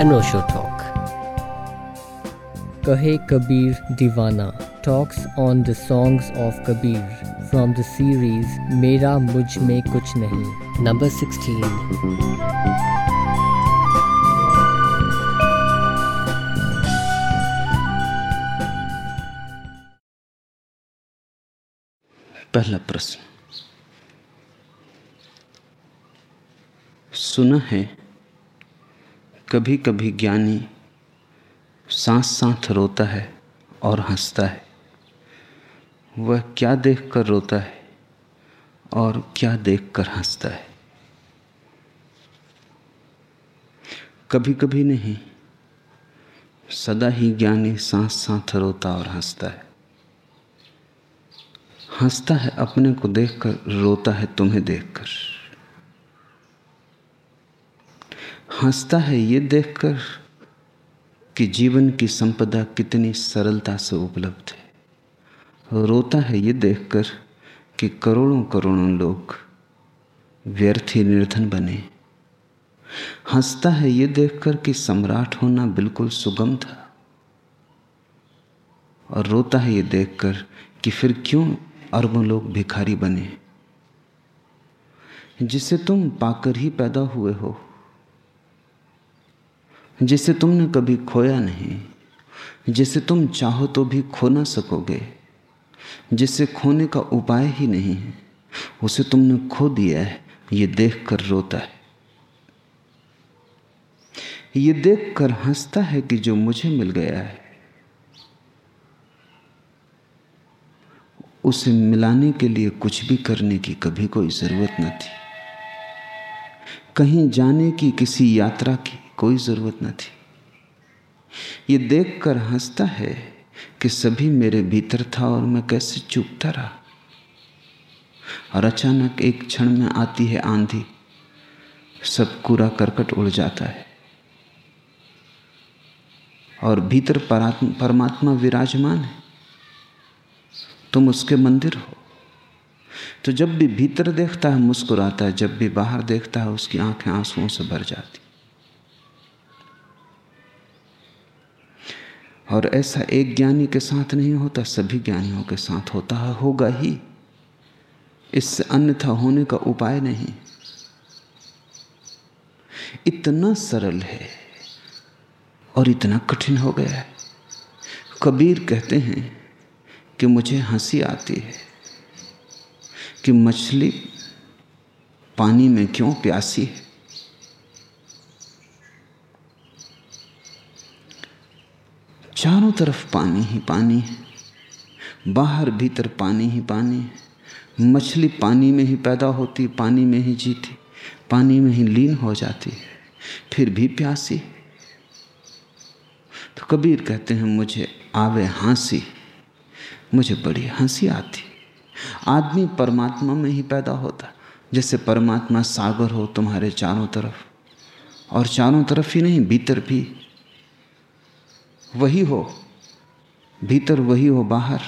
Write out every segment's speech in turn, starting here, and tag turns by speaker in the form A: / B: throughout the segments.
A: अनोशो talk Kahe Kabir Deewana talks on the songs of Kabir from the series मेरा मुझमें कुछ नहीं। Number sixteen
B: पहला प्रश्न। सुना है कभी कभी ज्ञानी साथ साथ रोता है और हंसता है। वह क्या देखकर रोता है और क्या देखकर हंसता है? कभी कभी नहीं, सदा ही ज्ञानी साथ साथ रोता और हंसता है। हंसता है अपने को देखकर, रोता है तुम्हें देखकर। हंसता है ये देखकर कि जीवन की संपदा कितनी सरलता से उपलब्ध है। रोता है ये देखकर कि करोड़ों करोड़ों लोग व्यर्थी निर्धन बने। हंसता है ये देखकर कि सम्राट होना बिल्कुल सुगम था। और रोता है ये देखकर कि फिर क्यों अरबों लोग भिखारी बने। जिसे तुम पाकर ही पैदा हुए हो। जिसे तुमने कभी खोया नहीं, जिसे तुम चाहो तो भी खो ना सकोगे, जिसे खोने का उपाय ही नहीं है, उसे तुमने खो दिया है, ये देख कर रोता है। ये देख कर हंसता है कि जो मुझे मिल गया है, उसे मिलाने के लिए कुछ भी करने की कभी कोई ज़रूरत न थी। कहीं जाने की किसी यात्रा की कोई ज़रूरत न थी। ये देखकर हंसता है कि सभी मेरे भीतर था और मैं कैसे चूकता रहा। और अचानक एक क्षण में आती है आंधी। सब कूड़ा करकट उड़ जाता है। और भीतर परमात्मा विराजमान है। तुम उसके मंदिर हो। तो जब भी भीतर देखता है मुस्कुराता है, जब भी बाहर देखता है उसकी आँखें आंसुओं से भर जाती। और ऐसा एक ज्ञानी के साथ नहीं होता, सभी ज्ञानियों के साथ होता है, होगा ही। इससे अन्यथा होने का उपाय नहीं। इतना सरल है और इतना कठिन हो गया है। कबीर कहते हैं कि मुझे हँसी आती है कि मछली पानी में क्यों प्यासी है? चारों तरफ़ पानी ही पानी है। बाहर भीतर पानी ही पानी है। मछली पानी में ही पैदा होती, पानी में ही जीती, पानी में ही लीन हो जाती है। फिर भी प्यासी तो कबीर कहते हैं, मुझे आवे हँसी, मुझे बड़ी हँसी आती आदमी परमात्मा में ही पैदा होता, जैसे परमात्मा सागर हो तुम्हारे चारों तरफ़, और चारों तरफ़ ही नहीं, भीतर भी वही हो, भीतर वही हो बाहर।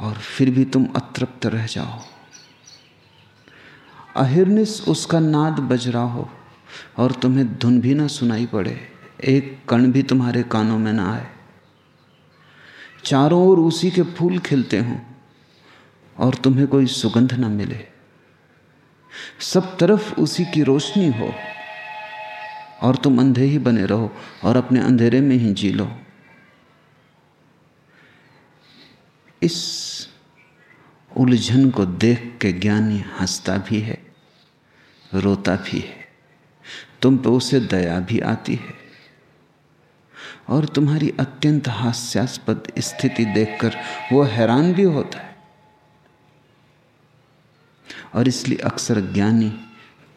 B: और फिर भी तुम अतृप्त रह जाओ। अहिर्निस उसका नाद बज रहा हो और तुम्हें धुन भी ना सुनाई पड़े। एक कण भी तुम्हारे कानों में ना आए। चारों ओर उसी के फूल खिलते हों और तुम्हें कोई सुगंध ना मिले। सब तरफ़ उसी की रोशनी हो। और तुम अंधे ही बने रहो और अपने अंधेरे में ही जी लो। इस उलझन को देख के ज्ञानी हंसता भी है, रोता भी है। तुम पे उसे दया भी आती है और तुम्हारी अत्यंत हास्यास्पद स्थिति देखकर वो हैरान भी होता है। और इसलिए अक्सर ज्ञानी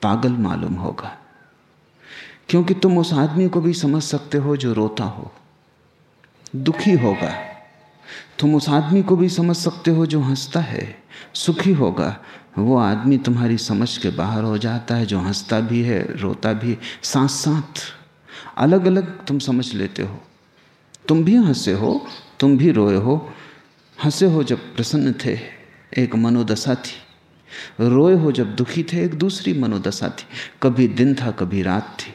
B: पागल मालूम होगा। क्योंकि तुम उस आदमी को भी समझ सकते हो जो रोता हो। दुखी होगा। तुम उस आदमी को भी समझ सकते हो जो हंसता है। सुखी होगा। वो आदमी तुम्हारी समझ के बाहर हो जाता है, जो हंसता भी है, रोता भी साथ साथ अलग अलग तुम समझ लेते हो। तुम भी हंसे हो, तुम भी रोए हो। हंसे हो जब प्रसन्न थे, एक मनोदशा थी। रोए हो जब दुखी थे, एक दूसरी मनोदशा थी। कभी दिन था, कभी रात थी।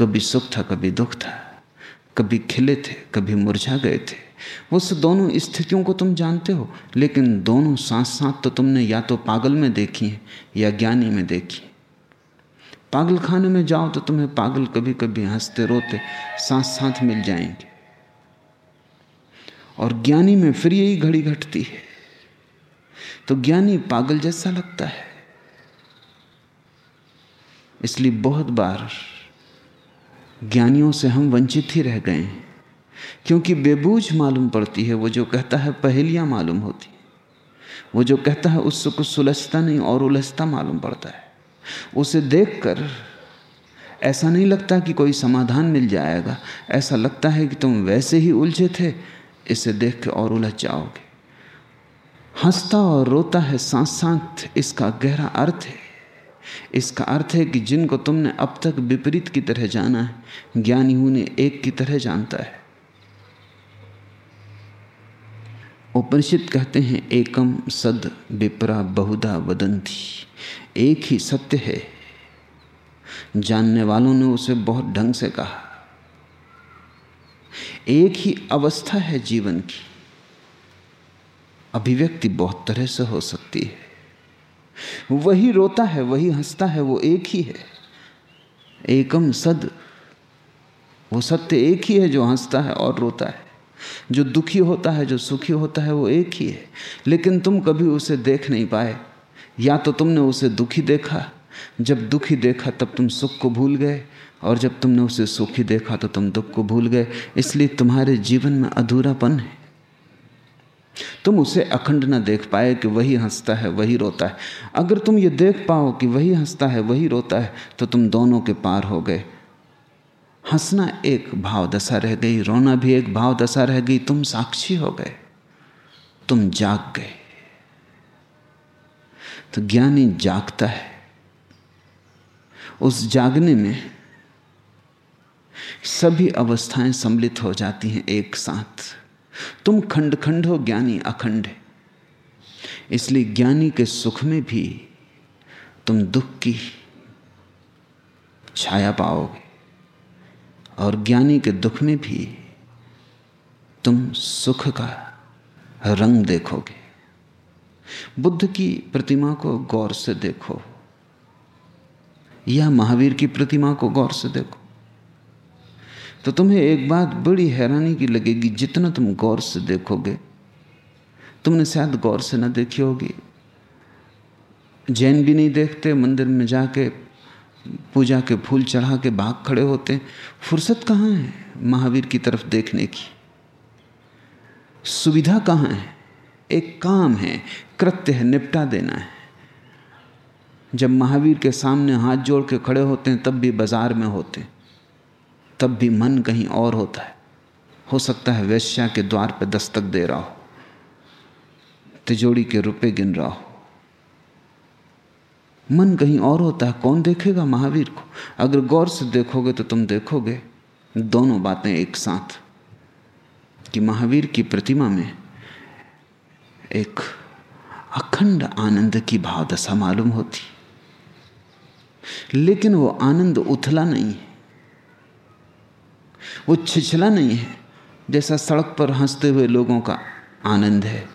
B: कभी सुख था, कभी दुख था। कभी खिले थे, कभी मुरझा गए थे। वो उस दोनों स्थितियों को तुम जानते हो, लेकिन दोनों साथ साथ तो तुमने या तो पागल में देखी है, या ज्ञानी में देखी पागल खाने में जाओ तो तुम्हें पागल कभी कभी हँसते, रोते साथ साथ मिल जाएँगे। और ज्ञानी में फिर यही घड़ी घटती है। तो ज्ञानी पागल जैसा लगता है। इसलिए बहुत बार ज्ञानियों से हम वंचित ही रह गए हैं। क्योंकि बेबूझ मालूम पड़ती है, वो जो कहता है पहेलियाँ मालूम होती वो जो कहता है उससे कुछ सुलझता नहीं और उलझता मालूम पड़ता है। उसे देखकर ऐसा नहीं लगता कि कोई समाधान मिल जाएगा। ऐसा लगता है कि तुम वैसे ही उलझे थे, इसे देख के और उलझ जाओगे। हंसता और रोता है सांस साथ इसका गहरा अर्थ है। इसका अर्थ है कि जिनको तुमने अब तक विपरीत की तरह जाना है, ज्ञानी उन्हें एक की तरह जानता है। उपनिषद कहते हैं, एकम सद विपरा बहुधा वदंती। एक ही सत्य है। जानने वालों ने उसे बहुत ढंग से कहा। एक ही अवस्था है जीवन की। अभिव्यक्ति बहुत तरह से हो सकती है। वही रोता है, वही हंसता है, वो एक ही है। एकम सद, वो सत्य एक ही है जो हंसता है और रोता है। जो दुखी होता है, जो सुखी होता है, वो एक ही है। लेकिन तुम कभी उसे देख नहीं पाए। या तो तुमने उसे दुखी देखा। जब दुखी देखा, तब तुम सुख को भूल गए। और जब तुमने उसे सुखी देखा तो तुम दुख को भूल गए। इसलिए तुम्हारे जीवन में अधूरापन है। तुम उसे अखंड ना देख पाए कि वही हंसता है, वही रोता है। अगर तुम ये देख पाओ कि वही हंसता है, वही रोता है तो तुम दोनों के पार हो गए। हंसना एक भाव दशा रह गई, रोना भी एक भाव दशा रह गई, तुम साक्षी हो गए, तुम जाग गए। तो ज्ञानी जागता है। उस जागने में सभी अवस्थाएँ सम्मिलित हो जाती हैं एक साथ। तुम खंड खंड हो, ज्ञानी अखंड है। इसलिए ज्ञानी के सुख में भी तुम दुख की छाया पाओगे और ज्ञानी के दुख में भी तुम सुख का रंग देखोगे। बुद्ध की प्रतिमा को गौर से देखो। या महावीर की प्रतिमा को गौर से देखो। तो तुम्हें एक बात बड़ी हैरानी की लगेगी, जितना तुम गौर से देखोगे, तुमने शायद गौर से ना देखी होगी। जैन भी नहीं देखते, मंदिर में जाके, पूजा के फूल चढ़ा के भाग खड़े होते। फुर्सत कहाँ है महावीर की तरफ़ देखने की? सुविधा कहाँ है? एक काम है, कृत्य है, निपटा देना है। जब महावीर के सामने हाथ जोड़ के खड़े होते हैं, तब भी बाज़ार में होते। हैं तब भी मन कहीं और होता है। हो सकता है वैश्या के द्वार पर दस्तक दे रहा हो तिजोड़ी के रुपए गिन रहा हो। मन कहीं और होता है, कौन देखेगा महावीर को? अगर गौर से देखोगे तो तुम देखोगे, दोनों बातें एक साथ। कि महावीर की प्रतिमा में एक अखंड आनंद की भावदशा मालूम होती। लेकिन वो आनंद उथला नहीं है। वो छिछला नहीं है, जैसा सड़क पर हँसते हुए लोगों का आनंद है।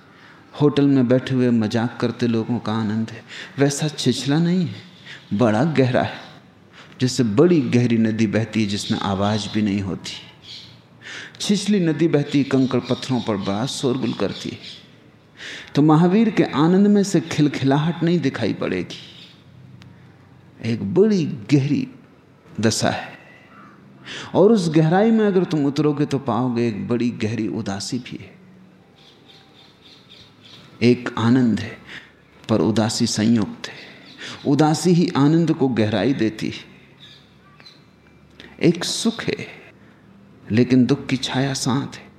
B: होटल में बैठे हुए मज़ाक करते लोगों का आनंद है। वैसा छिछला नहीं है, बड़ा गहरा है, जैसे बड़ी गहरी नदी बहती है, जिसमें आवाज़ भी नहीं होती। छिछली नदी बहती कंकड़ पत्थरों पर बड़ा शोरगुल करती है। तो महावीर के आनंद में से खिलखिलाहट नहीं दिखाई पड़ेगी। एक बड़ी गहरी दशा है। और उस गहराई में अगर तुम उतरोगे तो पाओगे एक बड़ी गहरी उदासी भी है। एक आनंद है, पर उदासी संयुक्त है। उदासी ही आनंद को गहराई देती है। एक सुख है, लेकिन दुख की छाया साथ है।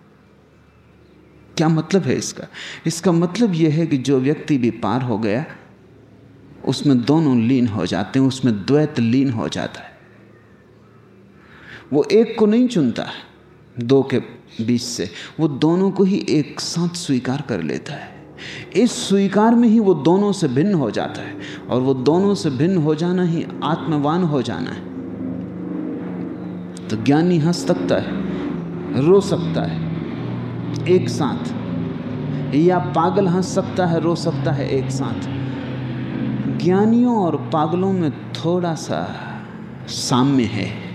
B: क्या मतलब है इसका? इसका मतलब यह है कि जो व्यक्ति भी पार हो गया, उसमें दोनों लीन हो जाते हैं, उसमें द्वैत लीन हो जाता है। वो एक को नहीं चुनता है, दो के बीच से। वो दोनों को ही एक साथ स्वीकार कर लेता है। इस स्वीकार में ही वो दोनों से भिन्न हो जाता है और वो दोनों से भिन्न हो जाना ही आत्मवान हो जाना है। तो ज्ञानी हंस सकता है, रो सकता है, एक साथ। या पागल हंस सकता है, रो सकता है, एक साथ। ज्ञानियों और पागलों में थोड़ा सा साम्य है।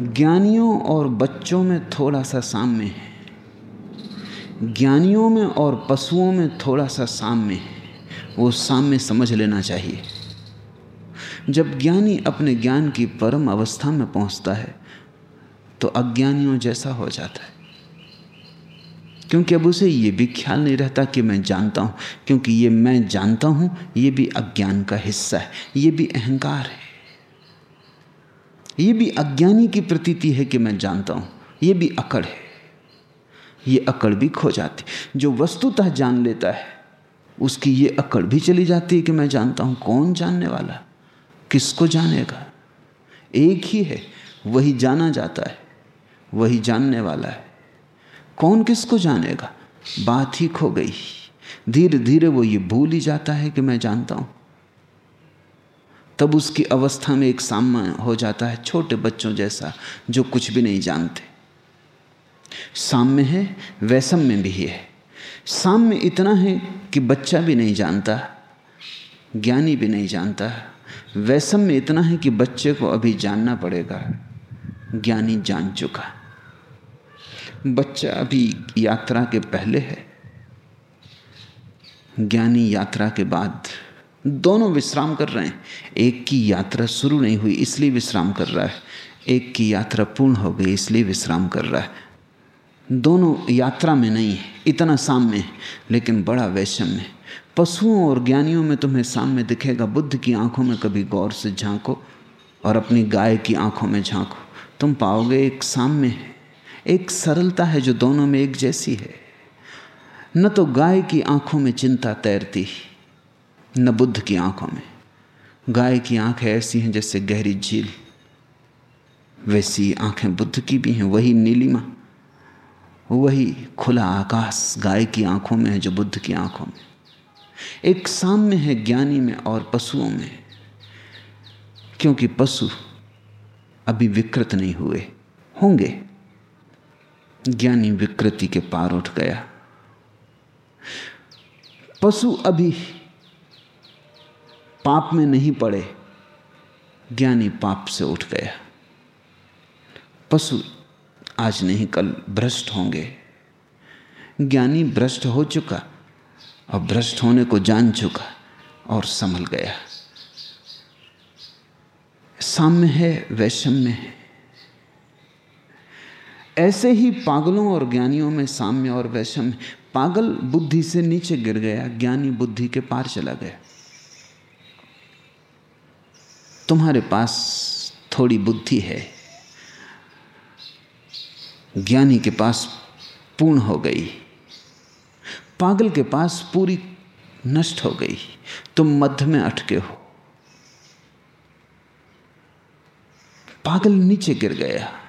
B: ज्ञानियों और बच्चों में थोड़ा सा साम्य है। ज्ञानियों में और पशुओं में थोड़ा सा साम्य है। वो साम्य समझ लेना चाहिए। जब ज्ञानी अपने ज्ञान की परम अवस्था में पहुँचता है तो अज्ञानियों जैसा हो जाता है। क्योंकि अब उसे ये भी ख्याल नहीं रहता कि मैं जानता हूँ, क्योंकि ये मैं जानता हूँ, ये भी अज्ञान का हिस्सा है, ये भी अहंकार है। ये भी अज्ञानी की प्रतीति है कि मैं जानता हूँ। ये भी अकड़ है। ये अकड़ भी खो जाती जो वस्तुतः जान लेता है, उसकी ये अकड़ भी चली जाती है कि मैं जानता हूँ कौन जानने वाला, किसको जानेगा। एक ही है, वही जाना जाता है, वही जानने वाला है। कौन किसको जानेगा? बात ही खो गई। धीरे धीरे वो ये भूल ही जाता है कि मैं जानता हूँ। तब उसकी अवस्था में एक साम्य हो जाता है छोटे बच्चों जैसा जो कुछ भी नहीं जानते। साम्य है, वैषम्य भी है। साम्य इतना है कि बच्चा भी नहीं जानता, ज्ञानी भी नहीं जानता। वैषम्य इतना है कि बच्चे को अभी जानना पड़ेगा, ज्ञानी जान चुका। बच्चा अभी यात्रा के पहले है, ज्ञानी यात्रा के बाद दोनों विश्राम कर रहे हैं। एक की यात्रा शुरू नहीं हुई, इसलिए विश्राम कर रहा है। एक की यात्रा पूर्ण हो गई, इसलिए विश्राम कर रहा है। दोनों यात्रा में नहीं है, इतना साम्य है, लेकिन बड़ा वैषम्य है। पशुओं और ज्ञानियों में तुम्हें साम्य दिखेगा। बुद्ध की आँखों में कभी गौर से झांको और अपनी गाय की आँखों में झांको। तुम पाओगे एक साम्य है, एक सरलता है जो दोनों में एक जैसी है। न तो गाय की आँखों में चिंता तैरती न बुद्ध की आँखों में। गाय की आँखें ऐसी हैं जैसे गहरी झील। वैसी आँखें बुद्ध की भी हैं, वही नीलिमा वही खुला आकाश गाय की आँखों में है जो बुद्ध की आँखों में। एक साम्य है ज्ञानी में और पशुओं में। क्योंकि पशु अभी विकृत नहीं हुए होंगे। ज्ञानी विकृति के पार उठ गया। पशु अभी पाप में नहीं पड़े, ज्ञानी पाप से उठ गया। पशु आज नहीं, कल भ्रष्ट होंगे। ज्ञानी भ्रष्ट हो चुका और भ्रष्ट होने को जान चुका और संभल गया। साम्य है, वैषम्य है। ऐसे ही पागलों और ज्ञानियों में साम्य और वैषम्य। पागल बुद्धि से नीचे गिर गया, ज्ञानी बुद्धि के पार चला गया। तुम्हारे पास थोड़ी बुद्धि है। ज्ञानी के पास पूर्ण हो गई। पागल के पास पूरी नष्ट हो गई। तुम मध्य में अटके हो। पागल नीचे गिर गया।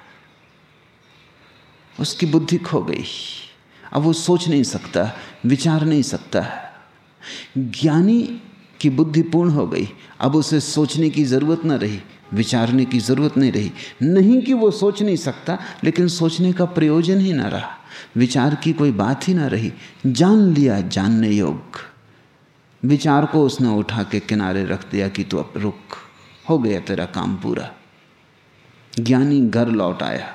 B: उसकी बुद्धि खो गई। अब वो सोच नहीं सकता, विचार नहीं सकता। ज्ञानी की बुद्धि पूर्ण हो गई। अब उसे सोचने की ज़रूरत ना रही, विचारने की ज़रूरत नहीं रही। नहीं कि वो सोच नहीं सकता, लेकिन सोचने का प्रयोजन ही ना रहा। विचार की कोई बात ही ना रही। जान लिया जानने योग्य। विचार को उसने उठा के किनारे रख दिया कि तू अब रुक। हो गया तेरा काम पूरा। ज्ञानी घर लौट आया।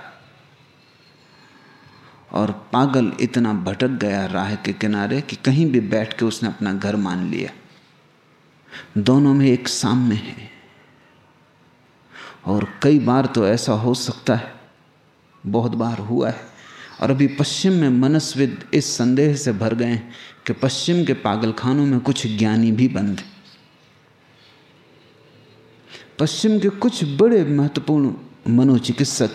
B: और पागल इतना भटक गया राह के किनारे कि कहीं भी बैठ के उसने अपना घर मान लिया। दोनों में एक साम्य है। और कई बार तो ऐसा हो सकता है, बहुत बार हुआ है। और अभी पश्चिम में मनस्विद इस संदेह से भर गए कि पश्चिम के पागलखानों में कुछ ज्ञानी भी बंद हैं। पश्चिम के कुछ बड़े महत्वपूर्ण मनोचिकित्सक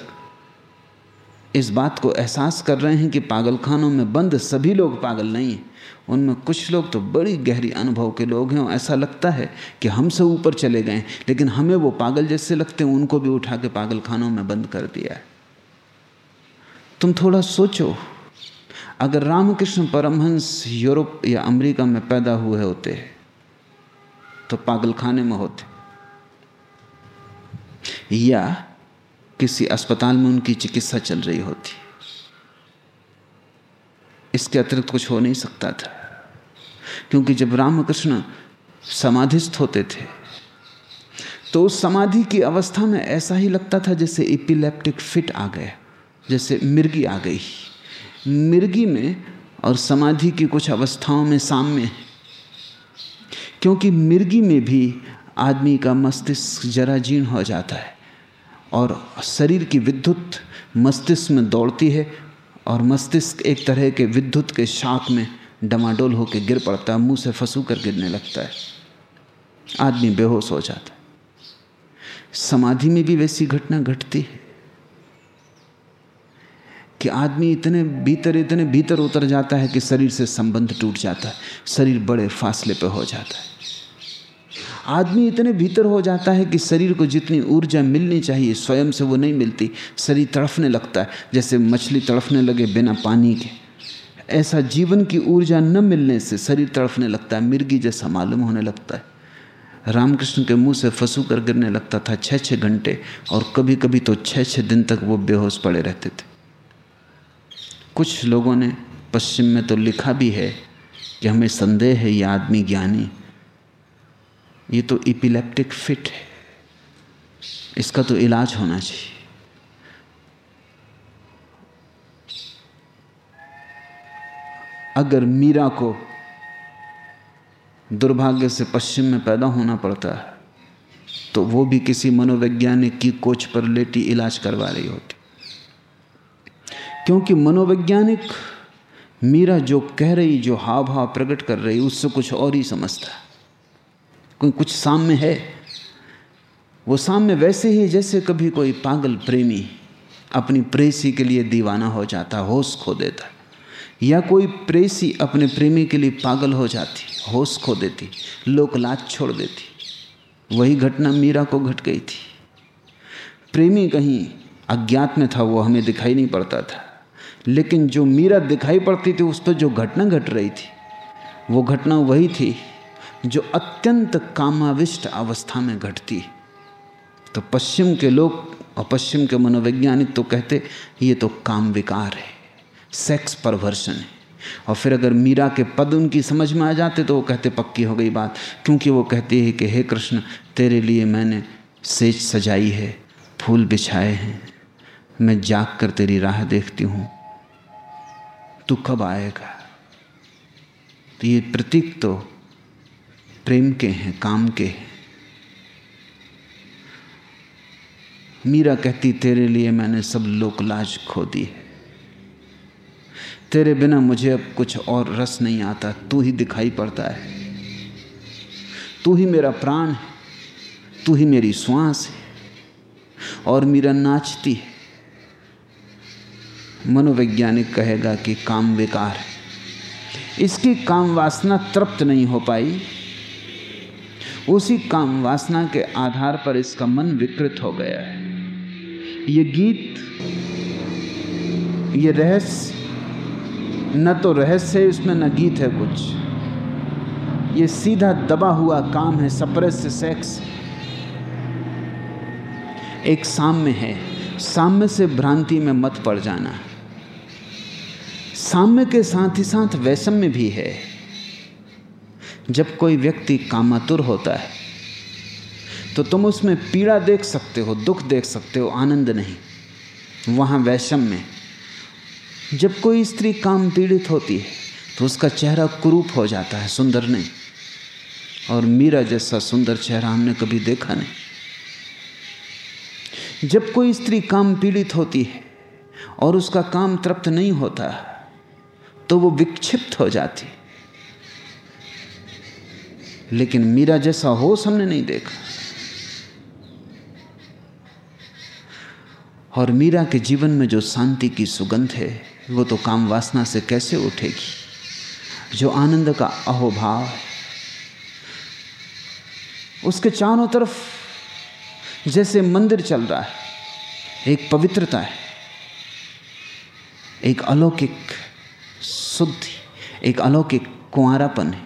B: इस बात को एहसास कर रहे हैं कि पागलखानों में बंद सभी लोग पागल नहीं हैं। उनमें कुछ लोग तो बड़ी गहरी अनुभव के लोग हैं और ऐसा लगता है कि हमसे ऊपर चले गए लेकिन हमें वो पागल जैसे लगते हैं, उनको भी उठा के पागल खानों में बंद कर दिया है। तुम थोड़ा सोचो, अगर रामकृष्ण परमहंस यूरोप या अमेरिका में पैदा हुए होते तो पागल खाने में होते। या किसी अस्पताल में उनकी चिकित्सा चल रही होती। इसके अतिरिक्त कुछ हो नहीं सकता था। क्योंकि जब रामकृष्ण समाधिस्थ होते थे तो उस समाधि की अवस्था में ऐसा ही लगता था जैसे इपिलेप्टिक फिट आ गया, जैसे मिर्गी आ गई। मिर्गी में और समाधि की कुछ अवस्थाओं में साम्य है। क्योंकि मिर्गी में भी आदमी का मस्तिष्क जरा जीर्ण हो जाता है। और शरीर की विद्युत मस्तिष्क में दौड़ती है और मस्तिष्क एक तरह के विद्युत के शाख में डमाडोल होकर गिर पड़ता है, मुँह से फंसू कर गिरने लगता है। आदमी बेहोश हो जाता है। समाधि में भी वैसी घटना घटती है कि आदमी इतने भीतर इतने भीतर उतर जाता है कि शरीर से संबंध टूट जाता है, शरीर बड़े फासले पर हो जाता है। आदमी इतने भीतर हो जाता है कि शरीर को जितनी ऊर्जा मिलनी चाहिए, स्वयं से वो नहीं मिलती। शरीर तड़फने लगता है, जैसे मछली तड़फने लगे बिना पानी के। ऐसा जीवन की ऊर्जा न मिलने से शरीर तड़फने लगता है, मिर्गी जैसा मालूम होने लगता है। रामकृष्ण के मुँह से फंसू कर गिरने लगता था छः छः घंटे, और कभी कभी तो छः छः दिन तक वो बेहोश पड़े रहते थे। कुछ लोगों ने पश्चिम में तो लिखा भी है कि हमें संदेह है, ये आदमी ज्ञानी। ये तो इपिलेप्टिक फिट है। इसका तो इलाज होना चाहिए। अगर मीरा को दुर्भाग्य से पश्चिम में पैदा होना पड़ता है तो वो भी किसी मनोवैज्ञानिक की कोच पर लेटी इलाज करवा रही होती। क्योंकि मनोवैज्ञानिक मीरा जो कह रही, जो हाव भाव प्रकट कर रही, उससे कुछ और ही समझता। है कुछ साम्य है। वो साम्य वैसे ही जैसे कभी कोई पागल प्रेमी अपनी प्रेसी के लिए दीवाना हो जाता, होश खो देता, या कोई प्रेसी अपने प्रेमी के लिए पागल हो जाती, होश खो देती लोक लाज छोड़ देती। वही घटना मीरा को घट गई थी। प्रेमी कहीं अज्ञात में था, वो हमें दिखाई नहीं पड़ता था। लेकिन जो मीरा दिखाई पड़ती थी, उस पर जो घटना घट रही थी, वो घटना वही थी जो अत्यंत कामाविष्ट अवस्था में घटती है। तो पश्चिम के लोग और पश्चिम के मनोवैज्ञानिक तो कहते, ये तो काम विकार है सेक्स परवर्शन है। और फिर अगर मीरा के पद उनकी समझ में आ जाते तो वो कहते, पक्की हो गई बात। क्योंकि वो कहती है कि, हे कृष्ण, तेरे लिए मैंने सेज सजाई है, फूल बिछाए हैं। मैं जाग कर तेरी राह देखती हूँ। तू कब आएगा? तो ये प्रतीक तो प्रेम के हैं, काम के हैं। मीरा कहती, तेरे लिए मैंने सब लोक लाज खो दी है। तेरे बिना मुझे अब कुछ और रस नहीं आता। तू ही दिखाई पड़ता है। तू ही मेरा प्राण है। तू ही मेरी श्वास है। और मीरा नाचती है। मनोवैज्ञानिक कहेगा कि काम बेकार है। इसकी काम वासना तृप्त नहीं हो पाई। उसी काम वासना के आधार पर इसका मन विकृत हो गया है। ये गीत, ये रहस्य, न तो रहस्य है इसमें न गीत है कुछ। ये सीधा दबा हुआ काम है सप्रेस सेक्स। एक साम्य है, साम्य से भ्रांति में मत पड़ जाना। साम्य के साथ ही साथ वैषम्य भी है। जब कोई व्यक्ति कामातुर होता है तो तुम उसमें पीड़ा देख सकते हो, दुख देख सकते हो, आनंद नहीं। वहाँ वैषम में जब कोई स्त्री काम पीड़ित होती है तो उसका चेहरा कुरूप हो जाता है, सुंदर नहीं। और मीरा जैसा सुंदर चेहरा हमने कभी देखा नहीं। जब कोई स्त्री काम पीड़ित होती है और उसका काम तृप्त नहीं होता तो वो विक्षिप्त हो जाती लेकिन मीरा जैसा होश हमने नहीं देखा। और मीरा के जीवन में जो शांति की सुगंध है, वो तो काम वासना से कैसे उठेगी? जो आनंद का अहोभाव है, उसके चारों तरफ़ जैसे मंदिर चल रहा है, एक पवित्रता है, एक अलौकिक शुद्धि, एक अलौकिक कुंवरापन है।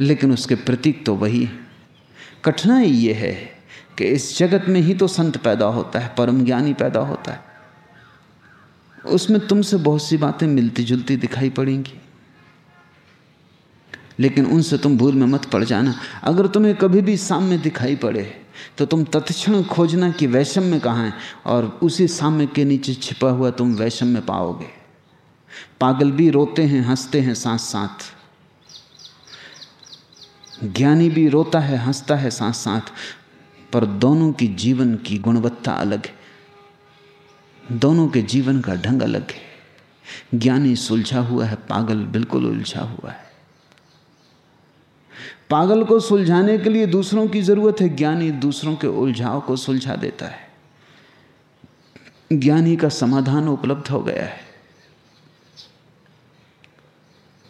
B: लेकिन उसके प्रतीक तो वही कठिनाई ये है कि इस जगत में ही तो संत पैदा होता है, परम ज्ञानी पैदा होता है। उसमें तुमसे बहुत सी बातें मिलती जुलती दिखाई पड़ेंगी। लेकिन उनसे तुम भूल में मत पड़ जाना। अगर तुम्हें कभी भी सामने दिखाई पड़े तो तुम तत्क्षण खोजना कि वैषम में कहाँ है, और उसी साम्य के नीचे छिपा हुआ तुम वैषम में पाओगे। पागल भी रोते हैं, हँसते हैं साथ साथ ज्ञानी भी रोता है, हंसता है साथ साथ पर दोनों की जीवन की गुणवत्ता अलग है। दोनों के जीवन का ढंग अलग है। ज्ञानी सुलझा हुआ है, पागल बिल्कुल उलझा हुआ है। पागल को सुलझाने के लिए दूसरों की ज़रूरत है, ज्ञानी दूसरों के उलझाव को सुलझा देता है। ज्ञानी का समाधान उपलब्ध हो गया है।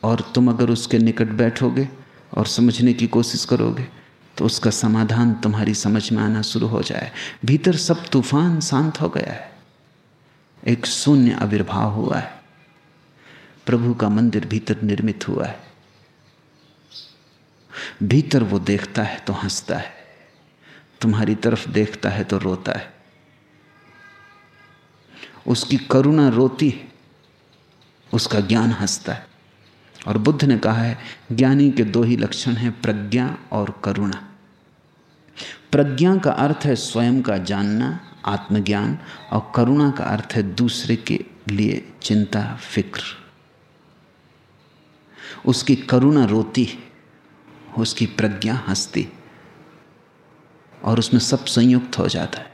B: और तुम अगर उसके निकट बैठोगे और समझने की कोशिश करोगे तो उसका समाधान तुम्हारी समझ में आना शुरू हो जाए। भीतर सब तूफ़ान शांत हो गया है। एक शून्य आविर्भाव हुआ है। प्रभु का मंदिर भीतर निर्मित हुआ है। भीतर वो देखता है तो हंसता है। तुम्हारी तरफ़ देखता है तो रोता है। उसकी करुणा रोती है। उसका ज्ञान हंसता है। और बुद्ध ने कहा है, ज्ञानी के दो ही लक्षण हैं, प्रज्ञा और करुणा। प्रज्ञा का अर्थ है स्वयं का जानना, आत्मज्ञान, और करुणा का अर्थ है दूसरे के लिए चिंता, फ़िक्र। उसकी करुणा रोती है, उसकी प्रज्ञा हंसती और उसमें सब संयुक्त हो जाता है।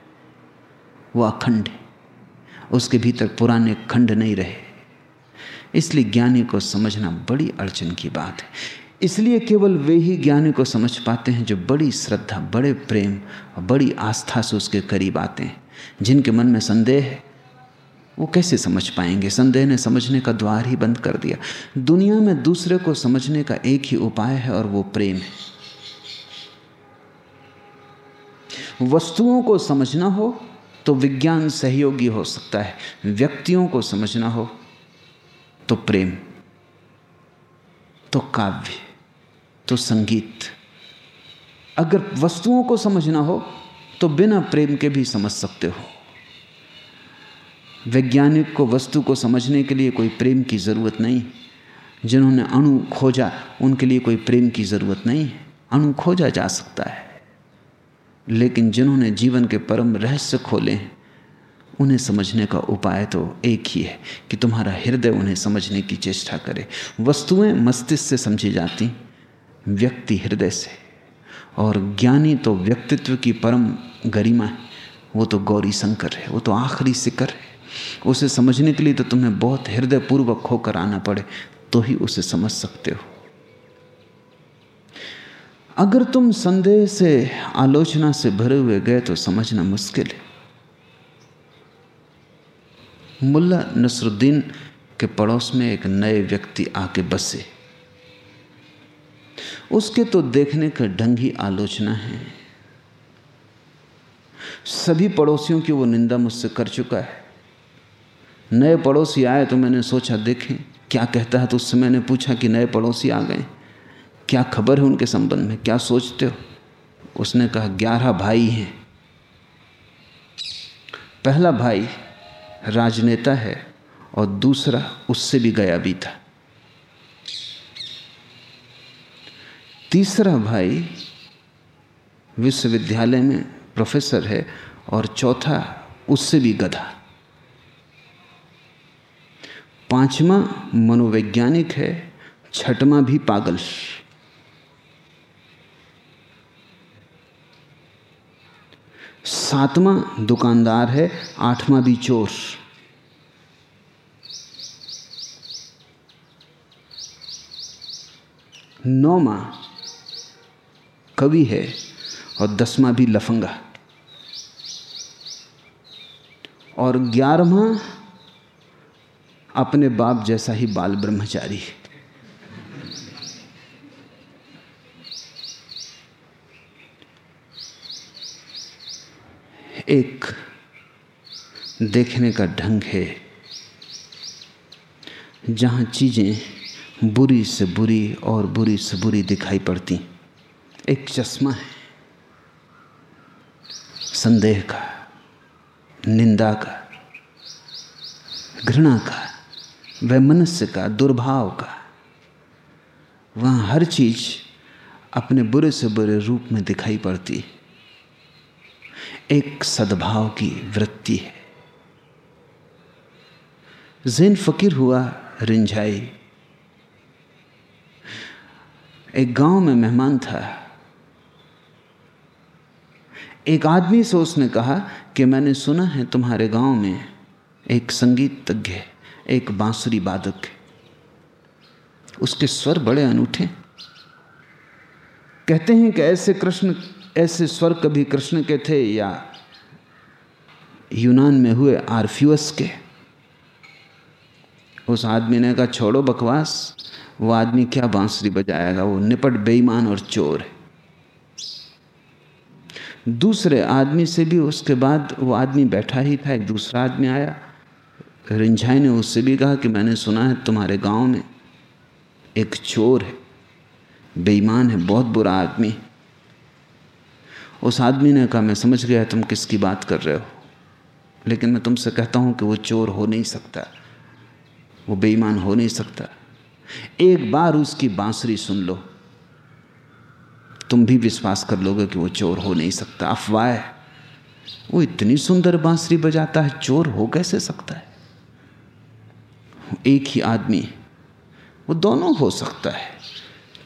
B: वो अखंड है, उसके भीतर पुराने खंड नहीं रहे। इसलिए ज्ञानी को समझना बड़ी अड़चन की बात है। इसलिए केवल वे ही ज्ञानी को समझ पाते हैं जो बड़ी श्रद्धा, बड़े प्रेम और बड़ी आस्था से उसके करीब आते हैं। जिनके मन में संदेह है, वो कैसे समझ पाएँगे? संदेह ने समझने का द्वार ही बंद कर दिया। दुनिया में दूसरे को समझने का एक ही उपाय है और वो प्रेम है। वस्तुओं को समझना हो तो विज्ञान सहयोगी हो सकता है। व्यक्तियों को समझना हो तो प्रेम तो काव्य तो संगीत। अगर वस्तुओं को समझना हो तो बिना प्रेम के भी समझ सकते हो। वैज्ञानिक को वस्तु को समझने के लिए कोई प्रेम की ज़रूरत नहीं। जिन्होंने अणु खोजा, उनके लिए कोई प्रेम की ज़रूरत नहीं। अणु खोजा जा सकता है। लेकिन जिन्होंने जीवन के परम रहस्य खोले हैं उन्हें समझने का उपाय तो एक ही है कि तुम्हारा हृदय उन्हें समझने की चेष्टा करे। वस्तुएँ मस्तिष्क से समझी जाती, व्यक्ति हृदय से। और ज्ञानी तो व्यक्तित्व की परम गरिमा है। वो तो गौरी शंकर है, वो तो आखिरी शिकर है। उसे समझने के लिए तो तुम्हें बहुत हृदय पूर्वक होकर आना पड़े तो ही उसे समझ सकते हो। अगर तुम संदेह से, आलोचना से भरे हुए गए तो समझना मुश्किल है। मुल्ला नसरुद्दीन के पड़ोस में एक नए व्यक्ति आके बसे। उसके तो देखने का ढंग ही आलोचना है। सभी पड़ोसियों की वो निंदा मुझसे कर चुका है। नए पड़ोसी आए तो मैंने सोचा, देखें, क्या कहता है? तो उससे मैंने पूछा कि नए पड़ोसी आ गए। क्या खबर है उनके संबंध में? क्या सोचते हो? उसने कहा, ग्यारह भाई हैं। पहला भाई राजनेता है और दूसरा उससे भी गया भी था। तीसरा भाई विश्वविद्यालय में प्रोफेसर है और चौथा उससे भी गधा। पांचवा मनोवैज्ञानिक है, छठवा भी पागल। सातवां दुकानदार है, आठवां भी चोर। नौवा कवि है और दसवां भी लफंगा। और ग्यारहवा अपने बाप जैसा ही बाल ब्रह्मचारी है। एक देखने का ढंग है, जहाँ चीज़ें बुरी से बुरी और बुरी से बुरी दिखाई पड़ती। एक चश्मा है, संदेह का, निंदा का, घृणा का वैमनस्य का, दुर्भाव का। वहाँ हर चीज़ अपने बुरे से बुरे रूप में दिखाई पड़ती। एक सद्भाव की वृत्ति है। जिन फकीर हुआ रिंझाई। एक गाँव में मेहमान था। एक आदमी से उसने कहा कि मैंने सुना है तुम्हारे गाँव में एक संगीत तज्ञ है, एक बांसुरी वादक है। उसके स्वर बड़े अनूठे कहते हैं कि ऐसे कृष्ण ऐसे स्वर कभी कृष्ण के थे या यूनान में हुए आरफ्यूस के? उस आदमी ने कहा, छोड़ो बकवास, वो आदमी क्या बांसुरी बजाएगा? वो निपट, बेईमान और चोर है। दूसरे आदमी से भी उसके बाद वो आदमी बैठा ही था, एक दूसरा आदमी आया। रिंझाई ने उससे भी कहा कि, मैंने सुना है तुम्हारे गाँव में एक चोर है, बेईमान है, बहुत बुरा आदमी उस आदमी ने कहा, मैं समझ गया तुम किसकी बात कर रहे हो, लेकिन मैं तुमसे कहता हूँ कि वो चोर हो नहीं सकता, वो बेईमान हो नहीं सकता। एक बार उसकी बांसुरी सुन लो, तुम भी विश्वास कर लोगे कि वो चोर हो नहीं सकता। अफवाह है, वो इतनी सुंदर बांसुरी बजाता है, चोर हो कैसे सकता है? एक ही आदमी, वो दोनों हो सकता है।